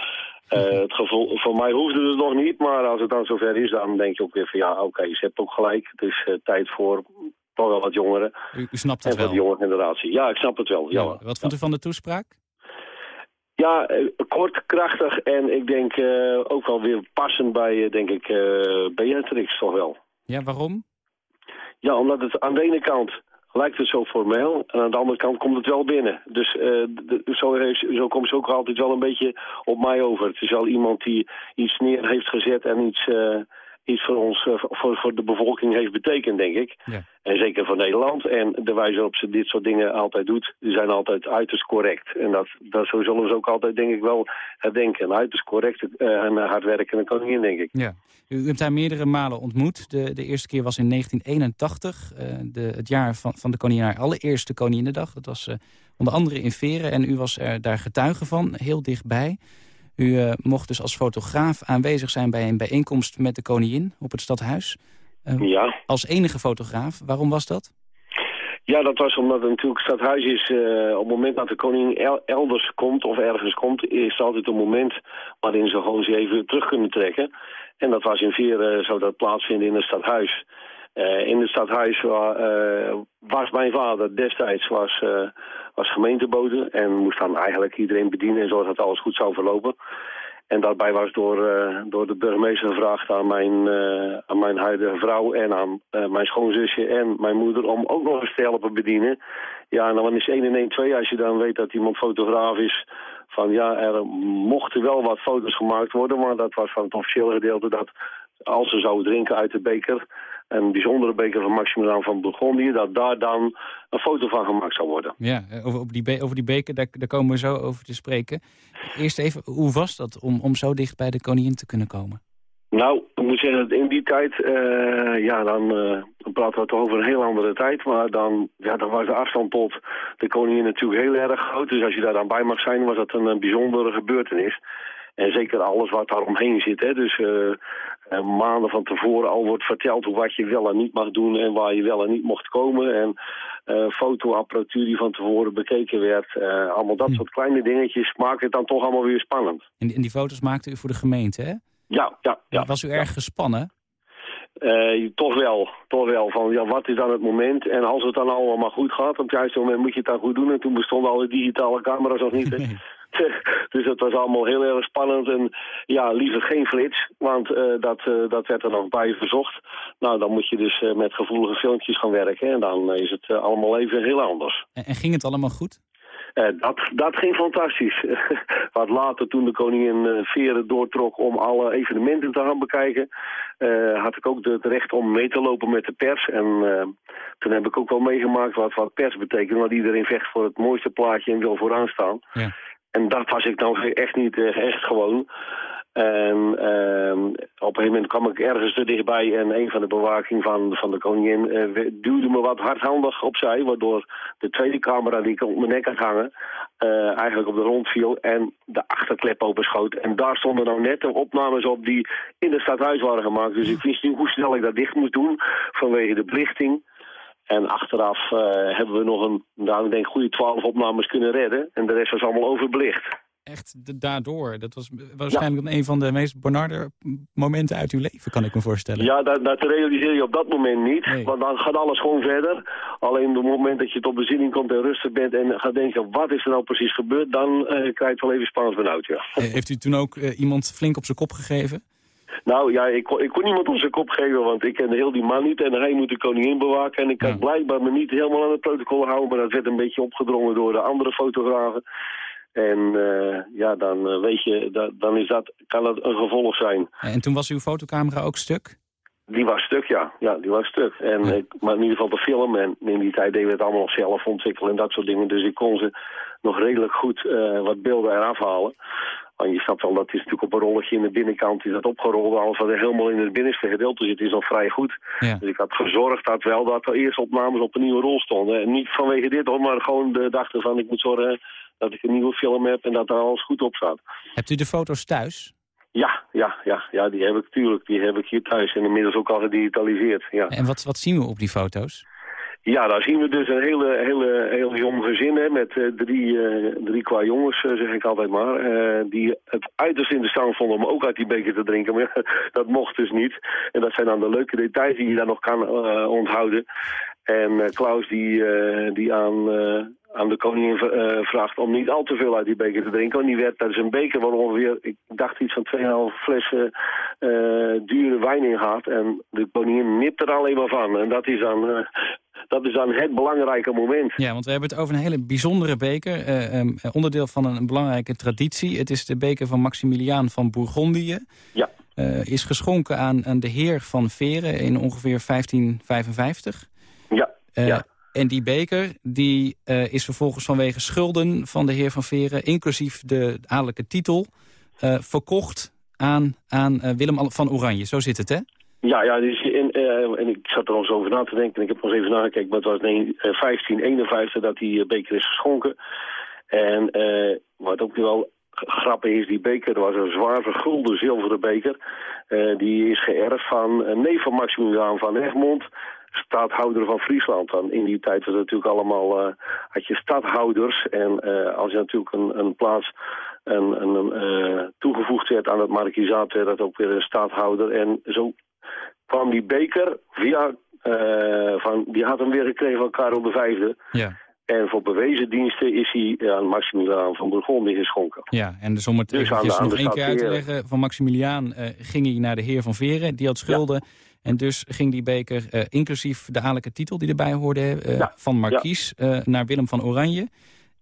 eh, het gevoel, voor mij hoefde het nog niet. Maar als het dan zover is, dan denk je ook weer van ja, oké, je hebt ook gelijk. Het is eh, tijd voor toch wel wat jongeren. U, u snapt En het voor de wel. jonge generatie. Ja, ik snap het wel. Ja, Ja, wat vond u van de toespraak? ja eh, kort, krachtig en ik denk ook wel weer passend bij, denk ik, Beatrix toch wel. Ja, waarom? Ja, omdat het aan de ene kant lijkt het zo formeel en aan de andere kant komt het wel binnen. Dus eh, zo, zo komt ze ook altijd wel een beetje op mij over. Het is wel iemand die iets neer heeft gezet en iets, eh, iets voor ons, eh, voor, voor de bevolking heeft betekend, denk ik. Ja. En zeker voor Nederland. En de wijze waarop ze dit soort dingen altijd doet, die zijn altijd uiterst correct. En dat, dat, zo zullen ze ook altijd, denk ik, wel herdenken. Een uiterst correct eh, en hardwerkende koningin, denk ik. Ja. U, hebt haar meerdere malen ontmoet. De, de eerste keer was in 1981, eh, de, het jaar van, van de koningin haar allereerste Koninginnedag. Dat was onder andere in Veren en u was er daar getuige van, heel dichtbij. U eh, mocht dus als fotograaf aanwezig zijn bij een bijeenkomst met de koningin op het stadhuis. Eh, Ja. Als enige fotograaf. Waarom was dat? Ja, dat was omdat het natuurlijk stadhuis is... eh, op het moment dat de koning el- elders komt of ergens komt... is altijd een moment waarin ze gewoon zich even terug kunnen trekken. En dat was in Veren, zou dat plaatsvinden in het stadhuis. Eh, in het stadhuis wa- eh, was mijn vader destijds was, eh, was gemeentebode... en moest dan eigenlijk iedereen bedienen en zorgen dat alles goed zou verlopen... En daarbij was door, eh, door de burgemeester gevraagd aan mijn, eh, aan mijn huidige vrouw en aan eh, mijn schoonzusje en mijn moeder om ook nog eens te helpen bedienen. Ja, en dan is 1 en 1 2 als je dan weet dat iemand fotograaf is. Van ja, er mochten wel wat foto's gemaakt worden, maar dat was van het officiële gedeelte dat als ze zouden drinken uit de beker, een bijzondere beker van Maximiliaan van Bourgondië, dat daar dan een foto van gemaakt zou worden. Ja, eh, over, op die, be- over die beker, daar, daar komen we zo over te spreken. Eerst even, hoe was dat om, om zo dicht bij de koningin te kunnen komen? Nou, ik moet zeggen, in die tijd, eh, ja, dan, dan praten we toch over een heel andere tijd. Maar dan, ja, dan was de afstand tot de koningin natuurlijk heel erg groot. Dus als je daar dan bij mag zijn, was dat een, eh, bijzondere gebeurtenis. En zeker alles wat daar omheen zit. Hè? Dus eh, eh, maanden van tevoren al wordt verteld hoe wat je wel en niet mag doen en waar je wel en niet mocht komen. En eh, fotoapparatuur die van tevoren bekeken werd. Allemaal dat Hm. soort kleine dingetjes maken het dan toch allemaal weer spannend. En, die- en die foto's maakte u voor de gemeente, hè? Ja, ja, ja. Was u erg gespannen? Toch wel, toch wel. Van ja, wat is dan het moment? En als het dan allemaal maar goed gaat, op het juiste moment moet je het dan goed doen. En toen bestonden al die digitale camera's nog niet. Nee. dus dat was allemaal heel erg spannend. En ja, liever geen flits, want eh, dat, eh, dat werd er nog bij verzocht. Nou, dan moet je dus eh, met gevoelige filmpjes gaan werken. En dan is het allemaal even heel anders. En, en ging het allemaal goed? Dat, dat ging fantastisch. Wat later, toen de koningin Veren doortrok om alle evenementen te gaan bekijken, had ik ook het recht om mee te lopen met de pers. En toen heb ik ook wel meegemaakt wat, wat pers betekent, want iedereen vecht voor het mooiste plaatje en wil vooraan staan. Ja. En dat was ik dan echt niet eh, echt gewoon. En ehm, op een gegeven moment kwam ik ergens te dichtbij en een van de bewaking van, van de koningin eh, duwde me wat hardhandig opzij, waardoor de tweede camera die ik op mijn nek had hangen eh, eigenlijk op de grond viel en de achterklep openschoot. En daar stonden nou net de opnames op die in het stadhuis waren gemaakt. Dus ik wist niet hoe snel ik dat dicht moest doen vanwege de belichting. En achteraf eh, hebben we nog een, nou, ik denk, goede twaalf opnames kunnen redden. En de rest was allemaal overbelicht. Echt de- daardoor. Dat was waarschijnlijk een van de meest bonarde momenten uit uw leven, kan ik me voorstellen. Ja, dat, dat realiseer je op dat moment niet. Nee. Want dan gaat alles gewoon verder. Alleen op het moment dat je tot bezinning komt en rustig bent... en gaat denken, wat is er nou precies gebeurd... dan eh, krijg je het wel even Spaans benauwd, ja. Eh, Heeft u toen ook iemand flink op zijn kop gegeven? Nou ja, ik, kon- ik kon niemand op zijn kop geven, want ik kende heel die man niet. En hij moet de koningin bewaken. En ik Ja. blijkbaar me niet helemaal aan het protocol houden. Maar dat werd een beetje opgedrongen door de andere fotografen. En eh, ja, dan eh, weet je, dan is dat, kan dat een gevolg zijn. En toen was uw fotocamera ook stuk? Die was stuk, ja. Ja, die was stuk. En, Ja. ik, maar in ieder geval de film. En in die tijd deden we het allemaal nog zelf ontwikkelen en dat soort dingen. Dus ik kon ze nog redelijk goed eh, wat beelden eraf halen. Want je snapt wel, dat is natuurlijk op een rolletje in de binnenkant is dat opgerold. Alles wat er helemaal in het binnenste gedeelte zit, is nog vrij goed. Ja. Dus ik had gezorgd dat wel dat er eerst opnames op een nieuwe rol stonden. En niet vanwege dit hoor, maar gewoon de dachten van ik moet zorgen dat ik een nieuwe film heb en dat er alles goed op staat. Hebt u de foto's thuis? Ja, ja, ja, ja, die heb ik tuurlijk. Die heb ik hier thuis en inmiddels ook al gedigitaliseerd. Ja. En wat, wat zien we op die foto's? Ja, daar zien we dus een hele, hele, heel jong gezin met eh, drie, eh, drie qua jongens, eh, zeg ik altijd maar. die het uiterst interessant vonden om ook uit die beker te drinken. Maar dat mocht dus niet. En dat zijn dan de leuke details die je dan nog kan onthouden. En Klaus die, die aan, aan de koningin eh, vraagt om niet al te veel uit die beker te drinken. Want die werd, dat is een beker waar ongeveer, ik dacht iets van 2,5 flessen eh, dure wijn in gaat. En de koningin nipt er alleen maar van. En dat is dan... eh, dat is dan het belangrijke moment. Ja, want we hebben het over een hele bijzondere beker. eh, ehm, onderdeel van een belangrijke traditie. Het is de beker van Maximiliaan van Bourgondië. Ja. Eh, is geschonken aan, aan de heer van Veren in ongeveer 1555. Ja, ja. En die beker die, eh, is vervolgens vanwege schulden van de heer van Veren... inclusief de adellijke titel, eh, verkocht aan, aan eh, Willem van Oranje. Zo zit het, hè? Ja, ja in, en ik zat er al eens over na te denken. En ik heb nog eens even nagekeken. Maar het was eh, 1551 dat die beker is geschonken. En wat ook wel grappig is, die beker dat was een zwaar vergulde zilveren beker. Die is geërfd van neef van Maximiliaan van Egmond, stadhouder van Friesland. Want in die tijd was het natuurlijk allemaal, eh, had je stadhouders. En eh, als je natuurlijk een, een plaats een, een, eh, toegevoegd werd aan het markizaat, werd dat ook weer een stadhouder. En zo kwam die beker via, van, die had hem weer gekregen van Karel V. Ja. En voor bewezen diensten is hij aan Maximiliaan van Bourgondië geschonken. Ja, en dus om het Dus de- eventjes nog de één keer uit te stad leggen... van Maximiliaan eh, ging hij naar de heer van Veren, die had schulden... En dus ging die beker, eh, inclusief de adellijke titel die erbij hoorde... eh, Ja, van Markies eh, naar Willem van Oranje.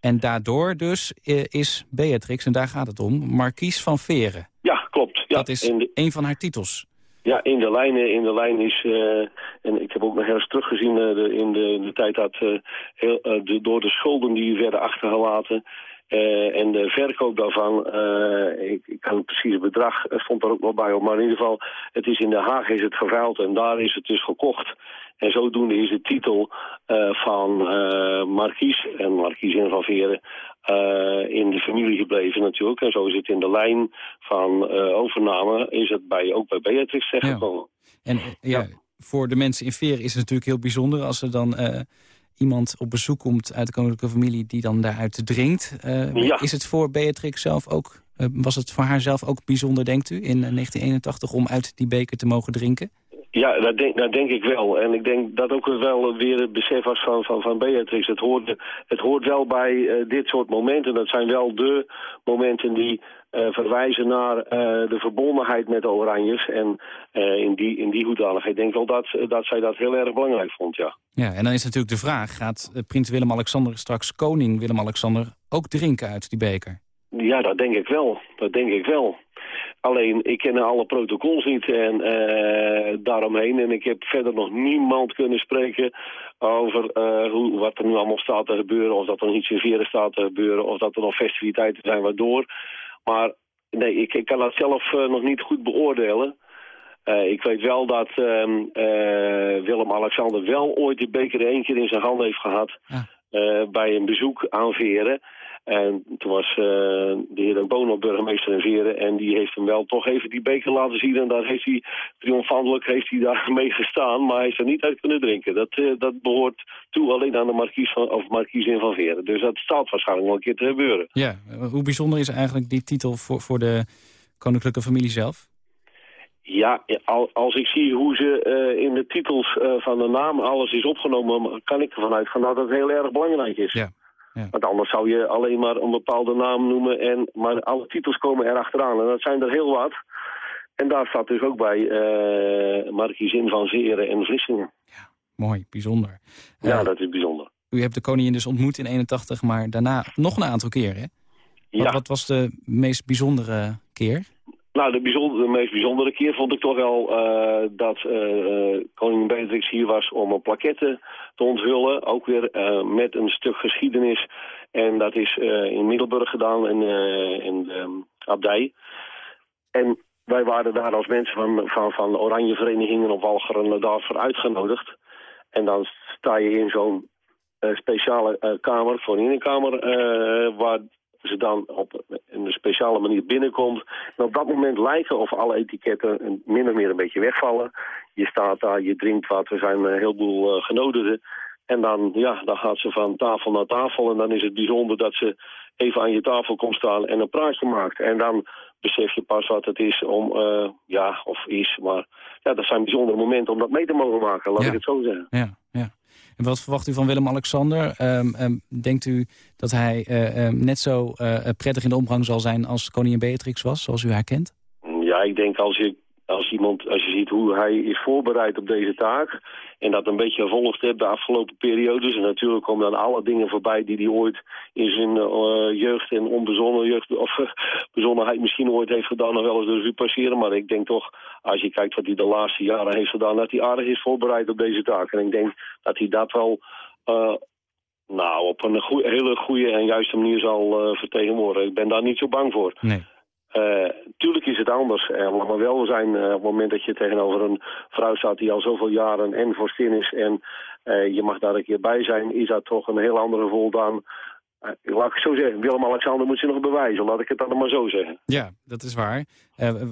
En daardoor dus is Beatrix, en daar gaat het om, Markies van Veren. Ja, klopt. Ja, Dat is de, een van haar titels. ja, in de lijn, in de lijn is, en ik heb ook nog eens teruggezien de, in de, de tijd dat heel, de, door de schulden die werden achtergelaten eh, en de verkoop daarvan, eh, ik, ik kan het precieze bedrag, eh, stond er ook nog bij op, maar in ieder geval, het is in Den Haag is het geveild en daar is het dus gekocht. En zodoende is de titel van Markies en Markiesin van Veren in de familie gebleven natuurlijk. En zo is het in de lijn van overname, is het bij, ook bij Beatrix terechtgekomen. En ja, voor de mensen in Veren is het natuurlijk heel bijzonder... als er dan iemand op bezoek komt uit de koninklijke familie... die dan daaruit drinkt. Eh, Ja. Is het voor Beatrix zelf ook... eh, was het voor haar zelf ook bijzonder, denkt u, in eh, 1981... om uit die beker te mogen drinken? Ja, dat denk, dat denk ik wel. En ik denk dat ook wel weer het besef was van, van, van Beatrix. Het hoort, het hoort wel bij eh, dit soort momenten. Dat zijn wel de momenten die eh, verwijzen naar eh, de verbondenheid met de Oranjes. En eh, in, die, in die hoedanigheid ik denk wel dat, dat zij dat heel erg belangrijk vond, ja. Ja, en dan is natuurlijk de vraag... gaat prins Willem-Alexander straks koning Willem-Alexander ook drinken uit die beker? Ja, dat denk ik wel. Dat denk ik wel. Alleen, ik ken alle protocols niet en daaromheen. En ik heb verder nog niemand kunnen spreken over hoe, wat er nu allemaal staat te gebeuren. Of dat er nog iets in veren staat te gebeuren. Of dat er nog festiviteiten zijn waardoor. Maar nee ik, ik kan dat zelf eh, nog niet goed beoordelen. Eh, ik weet wel dat ehm, eh, Willem-Alexander wel ooit de beker één keer in zijn hand heeft gehad. Ja. eh, bij een bezoek aan Veren. En toen was eh, de heer Bono burgemeester in Veren. En die heeft hem wel toch even die beker laten zien. En daar heeft hij triomfantelijk heeft hij daar mee gestaan. Maar hij is er niet uit kunnen drinken. Dat, eh, dat behoort toe alleen aan de markies van, of markiesin van Veren. Dus dat staat waarschijnlijk wel een keer te gebeuren. Ja, hoe bijzonder is eigenlijk die titel voor, voor de koninklijke familie zelf? Ja, al- als ik zie hoe ze eh, in de titels van de naam alles is opgenomen... kan ik ervan uitgaan dat het heel erg belangrijk is. Ja, ja. Want anders zou je alleen maar een bepaalde naam noemen... En, maar alle titels komen er achteraan. En dat zijn er heel wat. En daar staat dus ook bij uh, Markiezin van Zeren en Vlissingen. Mooi, bijzonder. Ja, Eh, dat is bijzonder. U hebt de koningin dus ontmoet in 81, maar daarna nog een aantal keren. hè? Wat, Ja. wat was de meest bijzondere keer? Nou, de, bijzonder, de meest bijzondere keer vond ik toch wel eh, dat eh, eh, koningin Beatrix hier was om een plaquette te onthullen. Ook weer eh, met een stuk geschiedenis. En dat is eh, in Middelburg gedaan, in, eh, in de abdij. En wij waren daar als mensen van, van, van oranje verenigingen op Walcheren daarvoor uitgenodigd. En dan sta je in zo'n speciale kamer, voorinkamer, eh waar ze dan op een speciale manier binnenkomt. En op dat moment lijken of alle etiketten min of meer een beetje wegvallen. Je staat daar, je drinkt wat, er zijn een heleboel eh, genodigden. En dan, ja, dan gaat ze van tafel naar tafel en dan is het bijzonder dat ze even aan je tafel komt staan en een praatje maakt. En dan besef je pas wat het is om, eh, ja, of is, maar ja, dat zijn bijzondere momenten om dat mee te mogen maken, laat Ja. ik het zo zeggen. Ja, ja. En wat verwacht u van Willem-Alexander? Ehm, ehm, denkt u dat hij eh, ehm, net zo eh, prettig in de omgang zal zijn als koningin Beatrix was, zoals u haar kent? Ja, ik denk als je, als iemand, als je ziet hoe hij is voorbereid op deze taak... en dat een beetje gevolgd hebt de afgelopen periodes... en natuurlijk komen dan alle dingen voorbij die hij ooit in zijn eh, jeugd en onbezonnen jeugd... of bezonnenheid misschien ooit heeft gedaan... nog wel eens de revue passeren. Maar ik denk toch, als je kijkt wat hij de laatste jaren heeft gedaan... dat hij aardig is voorbereid op deze taak. En ik denk dat hij dat wel... eh, nou, op een hele goede en juiste manier zal vertegenwoordigen. Ik ben daar niet zo bang voor. Nee. Eh, tuurlijk is het anders. Uh, laat maar wel zijn, eh, op het moment dat je tegenover een vrouw staat die al zoveel jaren en vorstin is en je mag daar een keer bij zijn, is dat toch een heel ander gevoel dan, eh, laat ik zo zeggen, Willem-Alexander moet zich nog bewijzen, laat ik het dan maar zo zeggen. Ja, dat is waar.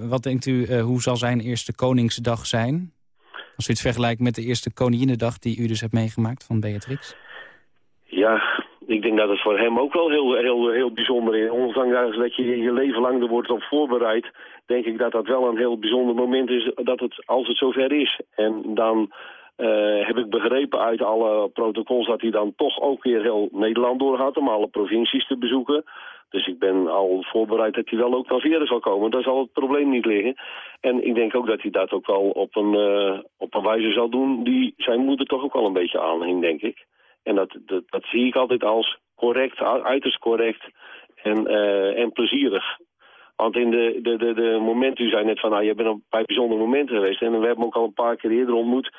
Wat denkt u, hoe zal zijn eerste Koningsdag zijn? Als u het vergelijkt met de eerste Koninginnedag die u dus hebt meegemaakt van Beatrix. Ja, ik denk dat het voor hem ook wel heel, heel, heel bijzonder is. Ondanks dat je je leven lang er wordt op voorbereid, denk ik dat dat wel een heel bijzonder moment is dat het, als het zover is. En dan eh, heb ik begrepen uit alle protocols dat hij dan toch ook weer heel Nederland doorgaat om alle provincies te bezoeken. Dus ik ben al voorbereid dat hij wel ook naar Veren zal komen. Daar zal het probleem niet liggen. En ik denk ook dat hij dat ook wel op een, eh, op een wijze zal doen die zijn moeder toch ook wel een beetje aanhing, denk ik. En dat, dat, dat zie ik altijd als correct, uiterst correct en, eh, en plezierig. Want in de, de, de, de momenten, u zei net van, nou, je bent op bij bijzondere momenten geweest. En we hebben hem ook al een paar keer eerder ontmoet.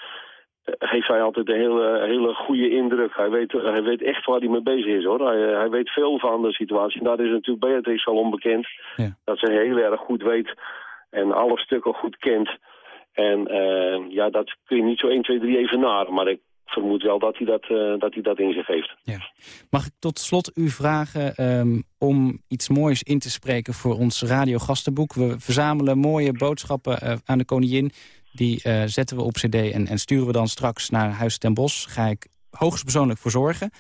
eh, Heeft hij altijd een hele, hele goede indruk. Hij weet, hij weet echt waar hij mee bezig is, hoor. Hij, hij weet veel van de situatie. En daar is natuurlijk Beatrix al onbekend. Ja. Dat ze heel erg goed weet en alle stukken goed kent. En eh, ja, dat kun je niet zo 1, 2, 3 even naar. Maar ik vermoed wel dat hij dat, eh, dat, hij dat in zich heeft. Ja. Mag ik tot slot u vragen ehm, om iets moois in te spreken voor ons radiogastenboek? We verzamelen mooie boodschappen eh, aan de koningin. Die eh, zetten we op cd en, en sturen we dan straks naar Huis ten Bosch. Ga ik hoogstpersoonlijk voor zorgen.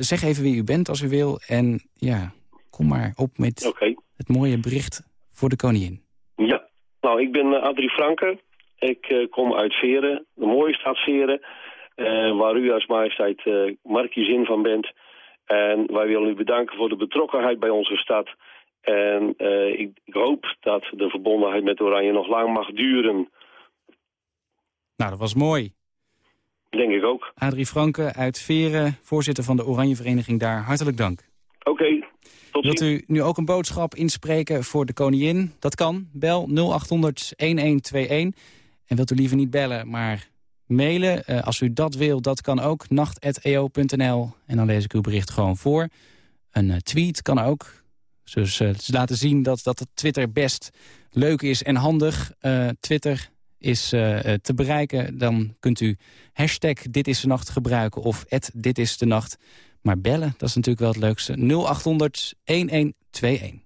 Zeg even wie u bent als u wil. En ja, kom maar op met het mooie bericht voor de koningin. Ja, nou, ik ben Adrie Franke. Ik kom uit Veren, de mooie stad Veren, waar u als majesteit eh markiezin van bent. En wij willen u bedanken voor de betrokkenheid bij onze stad. En eh, ik, ik hoop dat de verbondenheid met Oranje nog lang mag duren. Nou, dat was mooi. Denk ik ook. Adrie Franke uit Veren, voorzitter van de Oranje Vereniging daar. Hartelijk dank. Oké, tot Wilt u nu ook een boodschap inspreken voor de koningin? Dat kan. Bel 0800 1121. En wilt u liever niet bellen, maar mailen? Eh, als u dat wil, dat kan ook. nacht.eo.nl. En dan lees ik uw bericht gewoon voor. Een eh, tweet kan ook. Dus eh, ze laten zien dat, dat Twitter best leuk is en handig. Twitter is te bereiken. Dan kunt u hashtag Dit is de Nacht gebruiken of Dit is de Nacht. Maar bellen, dat is natuurlijk wel het leukste. 0800 1121.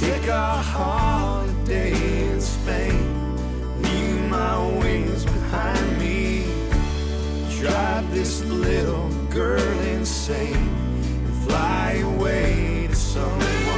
take a holiday in Spain, leave my wings behind me, drive this little girl insane, and fly away to someone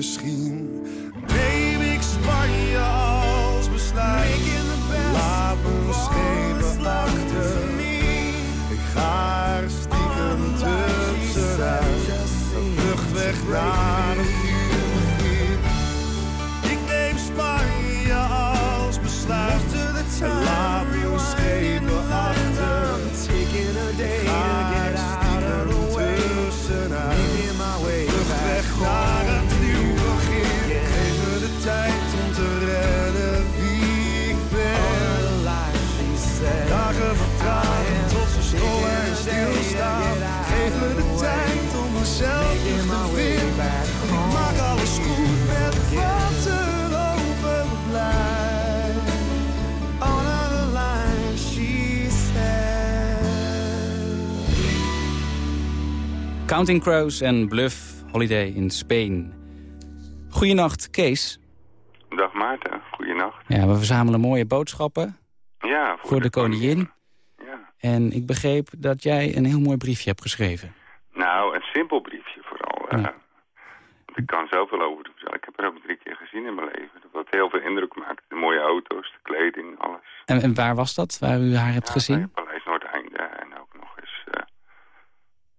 Misschien neem ik Spanje als besluit. Laat mijn schepen achter. Ik ga er stiekem tussenuit. Een vlucht weg naar een nieuw begin. Ik neem Spanje als besluit. Laat Counting Crows en Bluff Holiday in Spain. Goedenacht, Kees. Dag Maarten, goeienacht. Ja, we verzamelen mooie boodschappen Ja, voor, de, koningin. Ja. En ik begreep dat jij een heel mooi briefje hebt geschreven. Nou, een simpel briefje vooral. eh. ik kan zoveel over doen. Ik heb er ook drie keer gezien in mijn leven. Wat heel veel indruk maakt. De mooie auto's, de kleding, alles. En, en waar was dat, waar u haar hebt Ja, gezien? bij Paleis Noordeinde en ook nog eens... eh,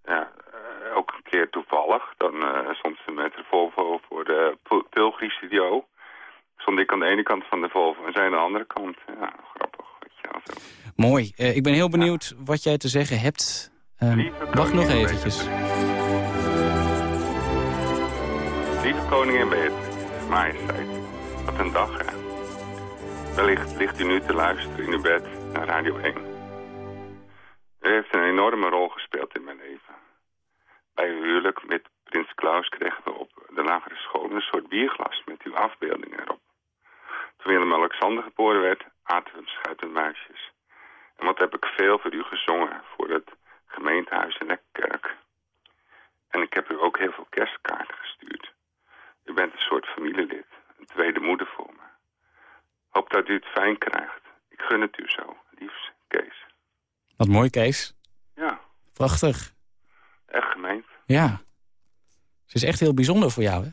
ja, eh, ook een keer toevallig. Dan eh, stond ze met de Volvo voor de Pul- Pulgri Studio. Stond ik aan de ene kant van de Volvo en zij aan de andere kant. Ja, grappig. Weet je. Mooi. Eh, ik ben heel benieuwd wat jij te zeggen hebt. Ehm, wacht nog eventjes. Lieve koningin Beatrix, majesteit. Wat een dag, hè. Wellicht ligt u nu te luisteren in uw bed naar Radio 1. U heeft een enorme rol gespeeld in mijn leven. Bij uw huwelijk met prins Klaus kregen we op de lagere school een soort bierglas met uw afbeelding erop. Toen Willem-Alexander geboren werd, aten we beschuit met muisjes. En wat heb ik veel voor u gezongen voor het gemeentehuis in Lekkerkerk. En ik heb u ook heel veel kerstkaarten gestuurd. U bent een soort familielid, een tweede moeder voor me. Hoop dat u het fijn krijgt. Ik gun het u zo, liefst Kees. Wat mooi, Kees. Ja, Prachtig. echt gemeend. Ja. Ze is echt heel bijzonder voor jou, hè?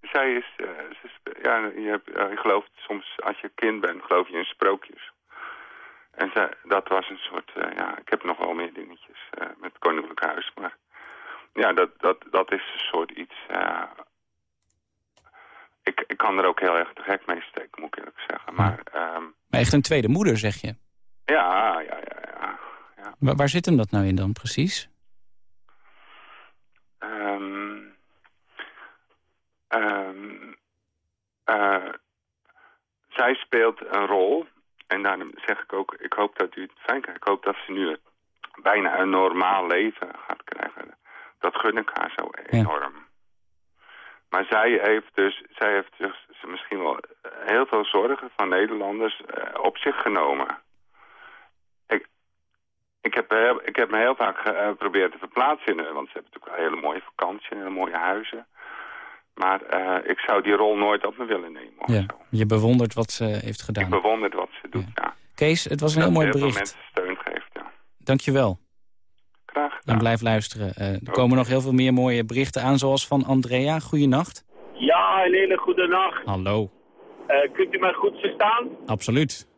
Zij is, eh, ze is ja, je, hebt, eh, je gelooft soms als je kind bent, geloof je in sprookjes. En zij, dat was een soort, eh, ja, ik heb nog wel meer dingetjes eh, met het Koninklijk Huis, maar ja, dat, dat, dat is een soort iets, ik, ik kan er ook heel erg te gek mee steken, moet ik eerlijk zeggen. Maar ehm, Maar echt een tweede moeder, zeg je. Waar, waar zit hem dat nou in dan, precies? Ehm, ehm, eh, zij speelt een rol. En daarom zeg ik ook, ik hoop dat u het fijn krijgt. Ik hoop dat ze nu bijna een normaal leven gaat krijgen. Dat gun ik haar zo enorm. Maar zij heeft dus, zij heeft dus misschien wel heel veel zorgen van Nederlanders eh, op zich genomen. Ik, ik, heb, heel- ik heb me heel vaak eh, geprobeerd te verplaatsen in, eh, want ze hebben natuurlijk wel hele mooie vakantie en hele mooie huizen. Maar eh, ik zou die rol nooit op me willen nemen. hoor. Ja. Je bewondert wat ze heeft Ik gedaan. bewonder wat ze doet, ja. Kees, het was een heel Dat mooi heel veel bericht. mensen steun geeft, ja. Dank je wel. Graag En blijf luisteren. Eh, er komen nog heel veel meer mooie berichten aan, zoals van Andrea. Goeienacht. Ja, een hele goede nacht. Hallo. Eh, kunt u mij goed verstaan? Absoluut.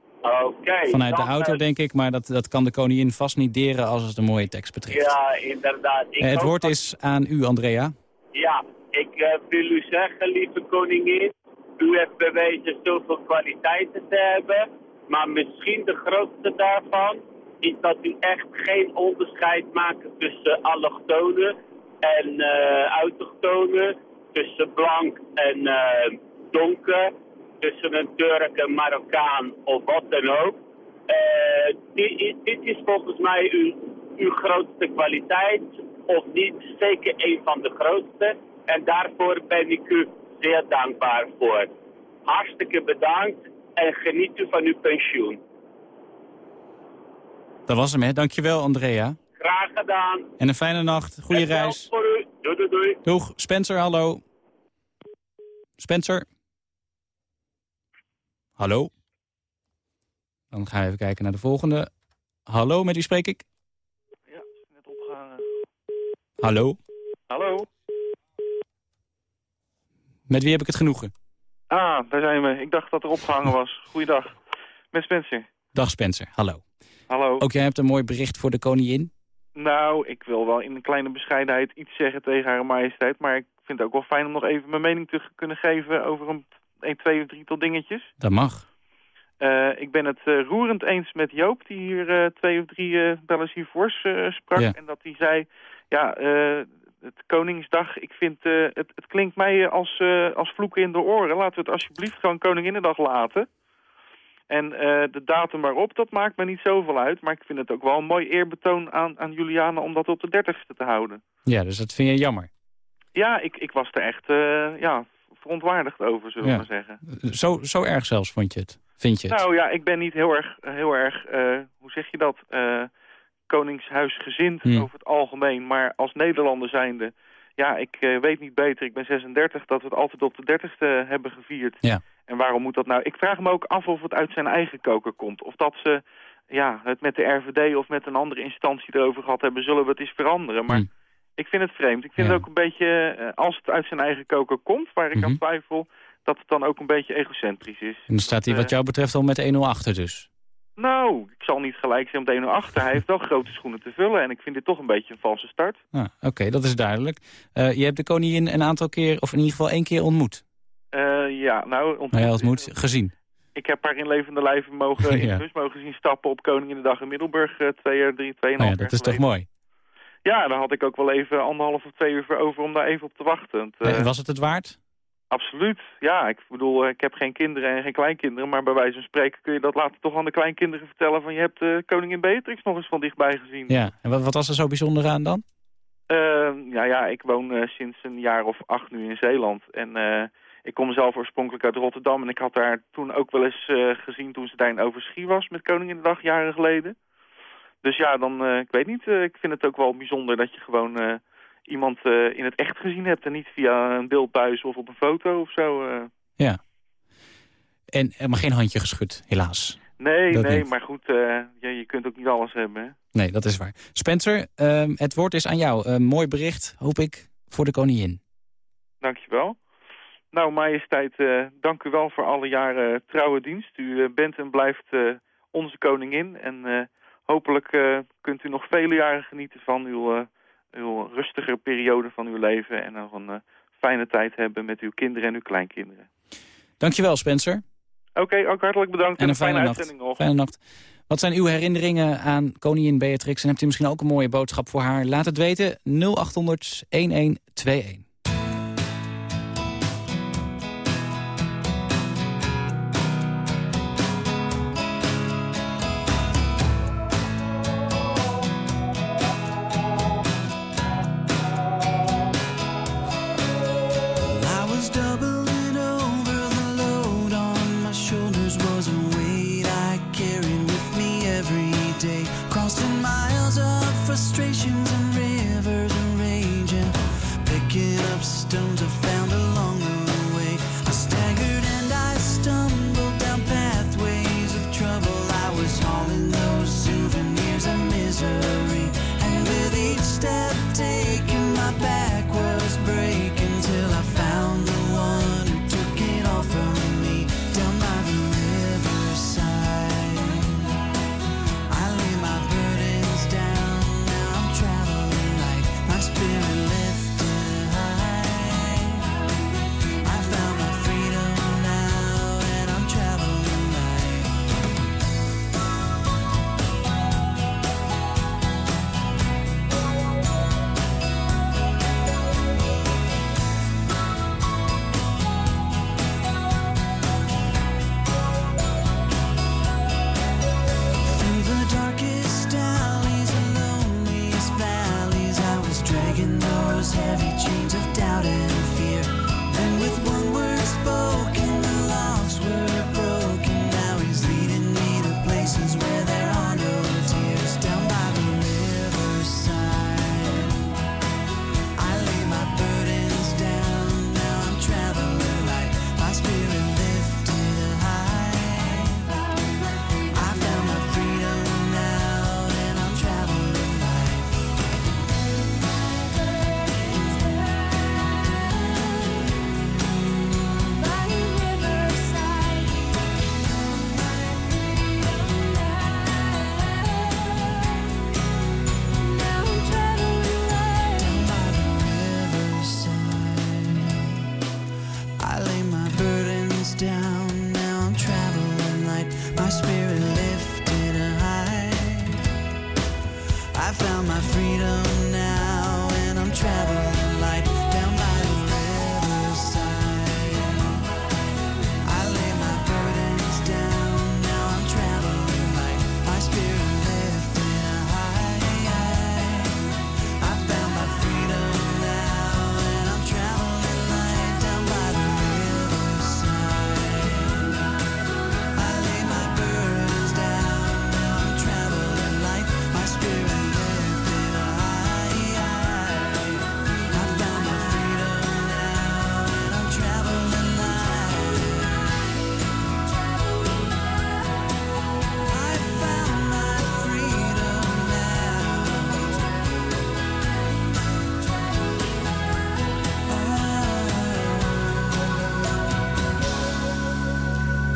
Vanuit de auto, eh, denk ik, maar dat, dat kan de koningin vast niet deren als het een mooie tekst betreft. Ja, inderdaad. Ik Eh, het woord dat- is aan u, Andrea. Ja, ik eh, wil u zeggen, lieve koningin, u heeft bewezen zoveel kwaliteiten te hebben, maar misschien de grootste daarvan is dat u echt geen onderscheid maakt tussen allochtonen en eh autochtonen, tussen blank en donker, tussen een Turk, een Marokkaan of wat dan ook. Eh, dit, is- dit is volgens mij uw, uw grootste kwaliteit, of niet zeker een van de grootste. En daarvoor ben ik u zeer dankbaar voor. Hartstikke bedankt en geniet u van uw pensioen. Dat was hem, hè. Dankjewel, Andrea. Graag gedaan. En een fijne nacht. Wel reis. voor u. Doei, doei, doei. Doeg. Spencer, hallo. Spencer. Hallo. Dan gaan we even kijken naar de volgende. Hallo, met wie spreek ik? Ja, net opgehangen. Hallo. Hallo? Met wie heb ik het genoegen? Ah, daar zijn we. Ik dacht dat er opgehangen was. Goeiedag. Met Spencer. Dag Spencer, hallo. Hallo. Ook jij hebt een mooi bericht voor de koningin. Nou, ik wil wel in een kleine bescheidenheid iets zeggen tegen haar majesteit. Maar ik vind het ook wel fijn om nog even mijn mening te kunnen geven over een, een twee of drietal dingetjes. Dat mag. Eh, ik ben het eh, roerend eens met Joop, die hier eh, twee of drie bellers hiervoor sprak. Ja. En dat hij zei, ja, het Koningsdag, ik vind, het, het klinkt mij als, als vloeken in de oren. Laten we het alsjeblieft gewoon Koninginnedag laten. En de datum waarop, dat maakt me niet zoveel uit. Maar ik vind het ook wel een mooi eerbetoon aan, aan Juliana om dat op de dertigste te houden. Ja, dus dat vind je jammer. Ja, ik, ik was er echt ja, verontwaardigd over, zullen we Ja. maar zeggen. Zo, zo erg zelfs vond je het. Vind je het? Nou ja, ik ben niet heel erg, heel erg eh, hoe zeg je dat, eh koningshuisgezind Hmm. over het algemeen. Maar als Nederlander zijnde, ja, ik eh, weet niet beter, ik ben 36, dat we het altijd op de 30ste hebben gevierd. Ja. En waarom moet dat nou? Ik vraag me ook af of het uit zijn eigen koker komt. Of dat ze ja, het met de RVD of met een andere instantie erover gehad hebben, zullen we het eens veranderen. Maar ik vind het vreemd. Ik vind Ja. het ook een beetje, eh, als het uit zijn eigen koker komt, waar ik Mhm. aan twijfel, dat het dan ook een beetje egocentrisch is. En dan staat hij wat eh, jou betreft al met 1-0 achter dus. nou, ik zal niet gelijk zijn op de 1 achter. Hij heeft wel grote schoenen te vullen en ik vind dit toch een beetje een valse start. Ah, Oké, dat is duidelijk. Eh, je hebt de koningin een aantal keer, of in ieder geval één keer ontmoet. Ja, nou, ontmoet- Nou ja, ontmoet, gezien. ik heb haar in levende lijven mogen, in Ja. de bus mogen zien stappen op Koninginnedag in Middelburg twee jaar, drie, tweeënhalf Nou ja, jaar dat is toch mooi. Ja, daar had ik ook wel even anderhalf of twee uur voor over om daar even op te wachten. Want, eh, was het het waard? Absoluut, ja. Ik bedoel, eh, ik heb geen kinderen en geen kleinkinderen, maar bij wijze van spreken kun je dat later toch aan de kleinkinderen vertellen van je hebt eh, koningin Beatrix nog eens van dichtbij gezien. Ja. En wat, wat was er zo bijzonder aan dan? Eh, ja, ja, ik woon sinds een jaar of acht nu in Zeeland. En ik kom zelf oorspronkelijk uit Rotterdam en ik had daar toen ook wel eens gezien toen ze daar in Overschie was met Koninginnedag jaren geleden. Dus ja, dan, eh, ik weet niet, eh, ik vind het ook wel bijzonder dat je gewoon eh, iemand in het echt gezien hebt en niet via een beeldbuis of op een foto of zo. Ja. En, maar geen handje geschud, helaas. Nee, Dat nee, niet. maar goed, ja, je kunt ook niet alles hebben. Hè? Nee, dat is waar. Spencer, ehm, het woord is aan jou. Mooi bericht, hoop ik, voor de koningin. Dankjewel. Nou, majesteit, dank u wel voor alle jaren trouwe dienst. U bent en blijft onze koningin. En eh, hopelijk eh, kunt u nog vele jaren genieten van uw, eh, uw rustige periode van uw leven. En nog een eh, fijne tijd hebben met uw kinderen en uw kleinkinderen. Dankjewel, Spencer. Oké, ook hartelijk bedankt. En een fijne, nacht. uitzending nog. Fijne nacht. Wat zijn uw herinneringen aan koningin Beatrix? En hebt u misschien ook een mooie boodschap voor haar? Laat het weten. 0800 1121.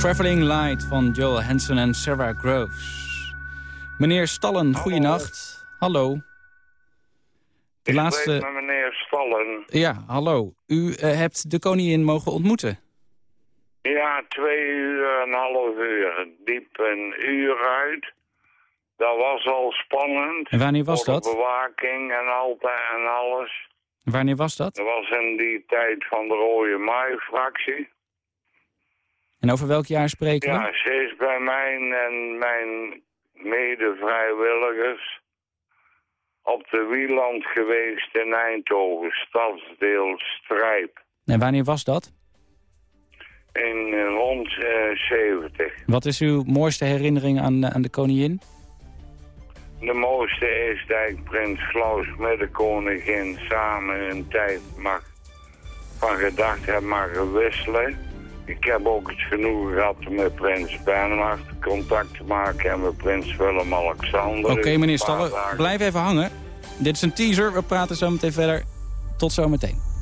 Traveling Light van Joel Hansen en Sarah Groves. Meneer Stallen, goeienacht. Hallo. De Ik laatste... met meneer Stallen. Ja, hallo. U eh, hebt de koningin mogen ontmoeten. Ja, twee uur en een half uur. Diep een uur uit. Dat was al spannend. En wanneer was dat? bewaking en altijd en alles. Wanneer was dat? Dat was in die tijd van de Rode Maai-fractie. En over welk jaar spreken we? Ja, ze is bij mij en mijn mede-vrijwilligers op de Wieland geweest in Eindhoven, stadsdeel Strijp. En wanneer was dat? in eh, rond eh, 70. Wat is uw mooiste herinnering aan, eh, aan de koningin? De mooiste is dat ik prins Klaus met de koningin samen een tijd mag van gedacht heb mogen wisselen. Ik heb ook het genoegen gehad om met prins Bernhard contact te maken en met prins Willem-Alexander. Oké, meneer dagen. blijf even hangen. Dit is een teaser, we praten zo meteen verder. Tot zometeen.